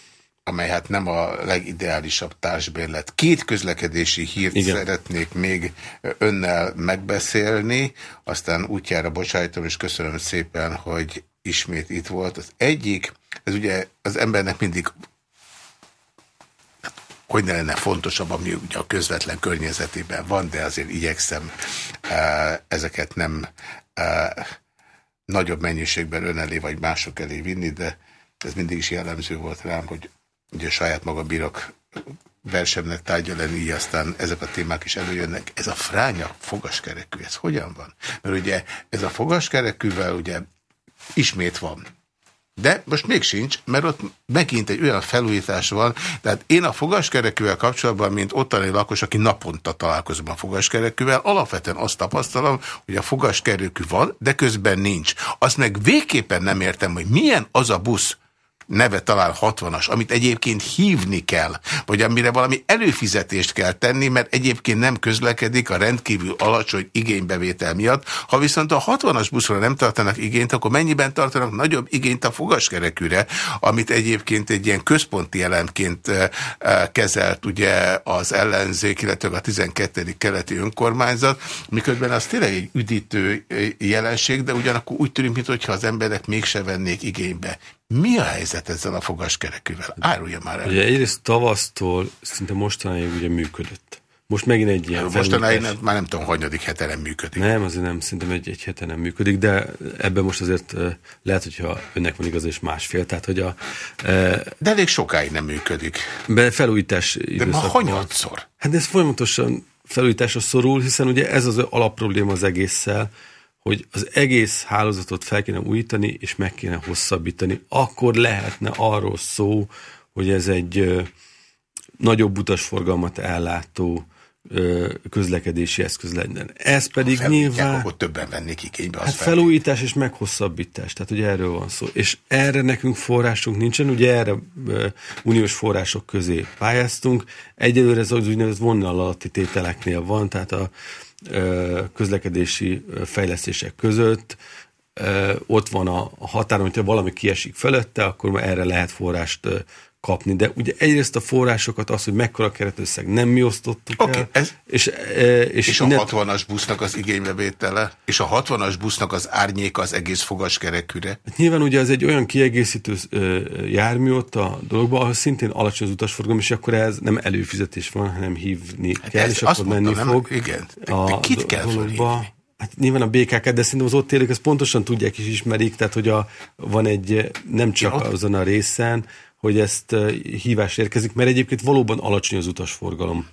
amely hát nem a legideálisabb társbérlet. Két közlekedési hírt Igen. szeretnék még önnel megbeszélni, aztán útjára bocsájtom, és köszönöm szépen, hogy ismét itt volt. Az egyik, ez ugye az embernek mindig hogy ne lenne fontosabb, ami ugye a közvetlen környezetében van, de azért igyekszem ezeket nem nagyobb mennyiségben ön elé vagy mások elé vinni, de ez mindig is jellemző volt rám, hogy ugye saját maga bírok versemnek tárgya lenni, így aztán ezek a témák is előjönnek. Ez a fránya fogaskerekű, ez hogyan van? Mert ugye ez a fogaskerekűvel ugye ismét van de most még sincs, mert ott megint egy olyan felújítás van, tehát én a fogaskerekűvel kapcsolatban, mint ottani lakos, aki naponta találkozom a fogaskerekűvel, alapvetően azt tapasztalom, hogy a fogaskerekű van, de közben nincs. Azt meg végképpen nem értem, hogy milyen az a busz, neve talán 60-as, amit egyébként hívni kell, vagy amire valami előfizetést kell tenni, mert egyébként nem közlekedik a rendkívül alacsony igénybevétel miatt. Ha viszont a 60-as buszra nem tartanak igényt, akkor mennyiben tartanak nagyobb igényt a fogaskerekűre, amit egyébként egy ilyen központi elemként kezelt ugye az ellenzék, illetve a 12. keleti önkormányzat, miközben az tényleg egy üdítő jelenség, de ugyanakkor úgy tűnik, mintha az emberek mégse vennék igénybe. Mi a helyzet ezzel a fogaskerekűvel? Árulja már el.
Ugye egyrészt tavasztól szinte mostanáig ugye működött. Most megint egy ilyen
Mostanáig nem, már nem tudom, hanyadik hete nem működik.
Nem, azért nem, szerintem egy, egy hete nem működik, de ebben most azért lehet, hogyha önnek van igaz, és másfél. Tehát, hogy a,
de elég sokáig nem működik.
Be felújítás
De ma hanyatszor?
Hát ez folyamatosan felújításra szorul, hiszen ugye ez az alapprobléma az egésszel, hogy az egész hálózatot fel kéne újítani, és meg kéne hosszabbítani. Akkor lehetne arról szó, hogy ez egy nagyobb utasforgalmat ellátó közlekedési eszköz lenne. Ez pedig nyilván...
akkor többen vennék igénybe.
Hát felújítás és meghosszabbítás, tehát ugye erről van szó. És erre nekünk forrásunk nincsen, ugye erre ö, uniós források közé pályáztunk. Egyelőre ez az úgynevezett vonal alatti tételeknél van, tehát a közlekedési fejlesztések között. Ott van a határon, hogyha valami kiesik felette, akkor erre lehet forrást kapni. De ugye egyrészt a forrásokat, az, hogy mekkora keretösszeg nem mi osztottuk
okay,
el.
Ez, és, és, és a innen... 60-as busznak az igénybevétele, és a 60-as busznak az árnyéka az egész fogaskerekűre.
Hát nyilván ugye ez egy olyan kiegészítő jármű ott a dologban, ahol szintén alacsony az utasforgalom, és akkor ez nem előfizetés van, hanem hívni hát kell, és akkor menni mondom, fog.
Nem, igen. A kit kell dologba.
Hát nyilván a BKK, de szerintem az ott élők ezt pontosan tudják és ismerik, tehát hogy a, van egy, nem csak ja, azon a részen, hogy ezt hívás érkezik, mert egyébként valóban alacsony az utasforgalom.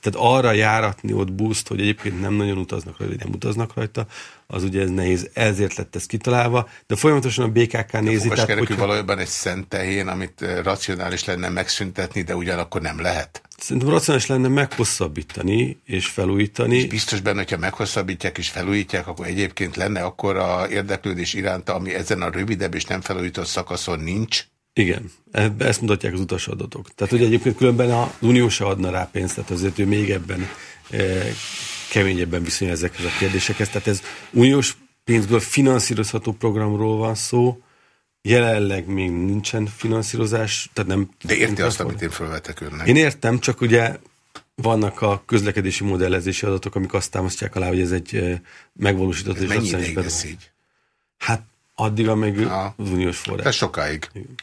Tehát arra járatni ott buszt, hogy egyébként nem nagyon utaznak rajta, vagy nem utaznak rajta, az ugye ez nehéz, ezért lett ez kitalálva, de folyamatosan a BKK de nézi.
A tehát, hogyha... valójában egy szent tehén, amit racionális lenne megszüntetni, de ugyanakkor nem lehet.
Szerintem racionális lenne meghosszabbítani és felújítani. És
biztos benne, hogyha meghosszabbítják és felújítják, akkor egyébként lenne akkor a érdeklődés iránta, ami ezen a rövidebb és nem felújított szakaszon nincs,
igen, ezt mutatják az utasadatok. Tehát, hogy egyébként különben az Unió se adna rá pénzt, tehát azért ő még ebben e, keményebben viszonyul ezekhez a kérdésekhez. Tehát ez uniós pénzből finanszírozható programról van szó, jelenleg még nincsen finanszírozás, tehát nem...
De érti azt, amit én felvetek önnek?
Én értem, csak ugye vannak a közlekedési modellezési adatok, amik azt támasztják alá, hogy ez egy e, megvalósított... Ez
mennyi ideig lesz így?
Hát addig, amíg az uniós forrás.
Ez sokáig. Igen.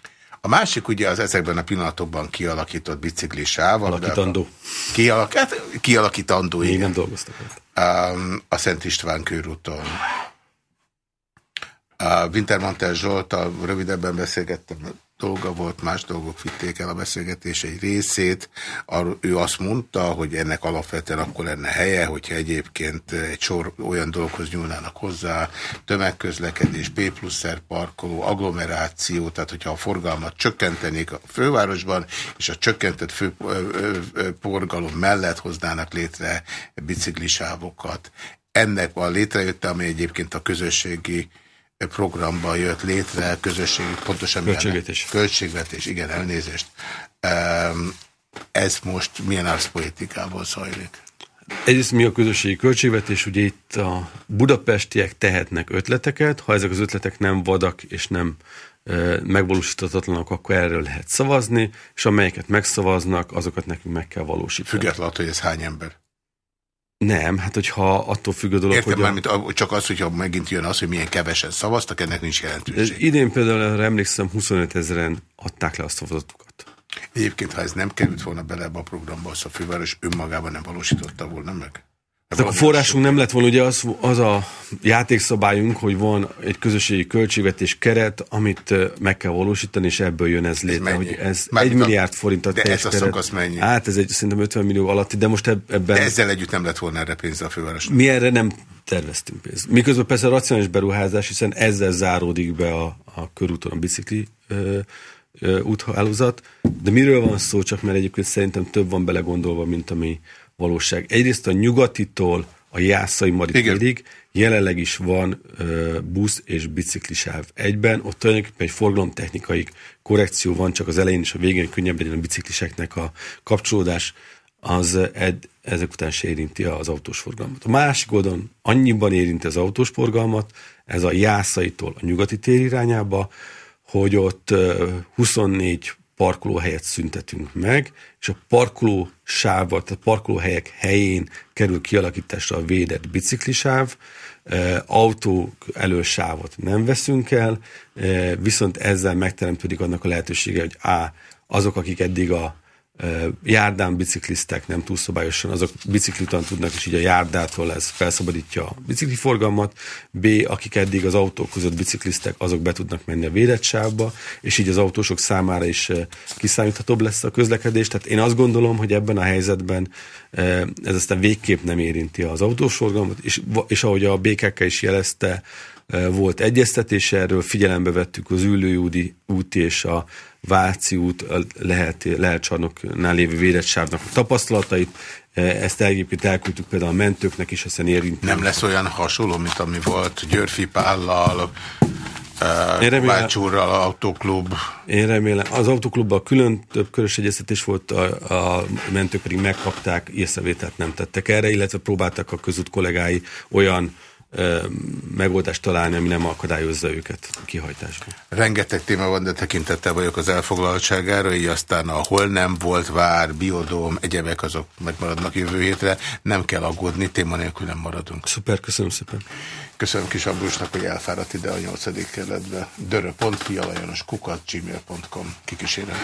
A másik ugye az ezekben a pillanatokban kialakított biciklisáv.
Alakítandó.
Kialak, hát, kialakítandó,
Még igen. nem dolgoztak
Um, a Szent István körúton. A Wintermantel Zsoltal rövidebben beszélgettem, dolga volt, más dolgok vitték el a beszélgetés egy részét. Ő azt mondta, hogy ennek alapvetően akkor lenne helye, hogyha egyébként egy sor olyan dolgokhoz nyúlnának hozzá, tömegközlekedés, P pluszer parkoló, agglomeráció, tehát hogyha a forgalmat csökkentenék a fővárosban, és a csökkentett fő, forgalom mellett hoznának létre biciklisávokat. Ennek van létrejött, ami egyébként a közösségi programban jött létre, közösségi, pontosan
költségvetés.
Milyen, költségvetés, igen, elnézést. Ez most milyen árszpoétikából zajlik?
Egyrészt mi a közösségi költségvetés, ugye itt a budapestiek tehetnek ötleteket, ha ezek az ötletek nem vadak és nem megvalósíthatatlanak, akkor erről lehet szavazni, és amelyeket megszavaznak, azokat nekünk meg kell valósítani.
Függetlenül, hogy ez hány ember?
Nem, hát hogyha attól függ a dolog,
Értem
hogy...
Már, mint csak az, hogyha megint jön az, hogy milyen kevesen szavaztak, ennek nincs jelentőség.
Idén például, arra emlékszem, 25 ezeren adták le a szavazatukat.
Egyébként, ha ez nem került volna bele ebbe a programba, az a főváros önmagában nem valósította volna meg?
Tehát a forrásunk nem lett volna, ugye az, az a játékszabályunk, hogy van egy közösségi költségvetés keret, amit meg kell valósítani, és ebből jön ez létre. Ez, hogy ez Már egy milliárd forint a
De ez a szakasz mennyi?
Hát ez egy szerintem 50 millió alatti, de most ebben... De
ezzel együtt nem lett volna erre pénz a főváros.
Mi erre nem terveztünk pénzt. Miközben persze a racionális beruházás, hiszen ezzel záródik be a, a körúton a bicikli ö, úthálózat. De miről van szó, csak mert egyébként szerintem több van belegondolva, mint ami valóság. Egyrészt a nyugatitól a Jászai Maritérig jelenleg is van uh, busz és biciklisáv egyben, ott tulajdonképpen egy forgalomtechnikai korrekció van, csak az elején és a végén könnyebb legyen a bicikliseknek a kapcsolódás, az ed, ezek után se érinti az autós forgalmat. A másik oldalon annyiban érinti az autós forgalmat, ez a Jászaitól a nyugati tér irányába, hogy ott uh, 24 parkolóhelyet szüntetünk meg, és a parkoló sávot, tehát parkolóhelyek helyén kerül kialakításra a védett biciklisáv, autók elől sávot nem veszünk el, viszont ezzel megteremtődik annak a lehetősége, hogy A, azok, akik eddig a járdán bicikliztek nem túl szabályosan, azok biciklitan tudnak, és így a járdától ez felszabadítja a bicikliforgalmat. B, akik eddig az autók között bicikliztek, azok be tudnak menni a védett és így az autósok számára is kiszámíthatóbb lesz a közlekedés. Tehát én azt gondolom, hogy ebben a helyzetben ez aztán végképp nem érinti az autósforgalmat, és, és ahogy a BKK is jelezte, volt egyeztetés erről, figyelembe vettük az ülőjúdi úti és a Váci út lehet, lehet csarnoknál lévő védett sávnak a tapasztalatait. Ezt egyébként elküldtük például a mentőknek is, hiszen érint.
Nem lesz olyan hasonló, mint ami volt Györfi Pállal, Vácsúrral, autóklub.
Én remélem. Az autóklubban külön több körös egyeztetés volt, a, a mentők pedig megkapták, észrevételt nem tettek erre, illetve próbáltak a közút kollégái olyan megoldást találni, ami nem akadályozza őket a kihajtásban.
Rengeteg téma van, de tekintettel vagyok az elfoglaltságára, így aztán a hol nem volt vár, biodóm, egyebek azok megmaradnak jövő hétre. Nem kell aggódni, téma nélkül nem maradunk.
Szuper, köszönöm szépen.
Köszönöm Kis Ambrusnak, hogy elfáradt ide a nyolcadik kerületbe. Dörö.fi, alajanos kukat, gmail.com. Kikísérem.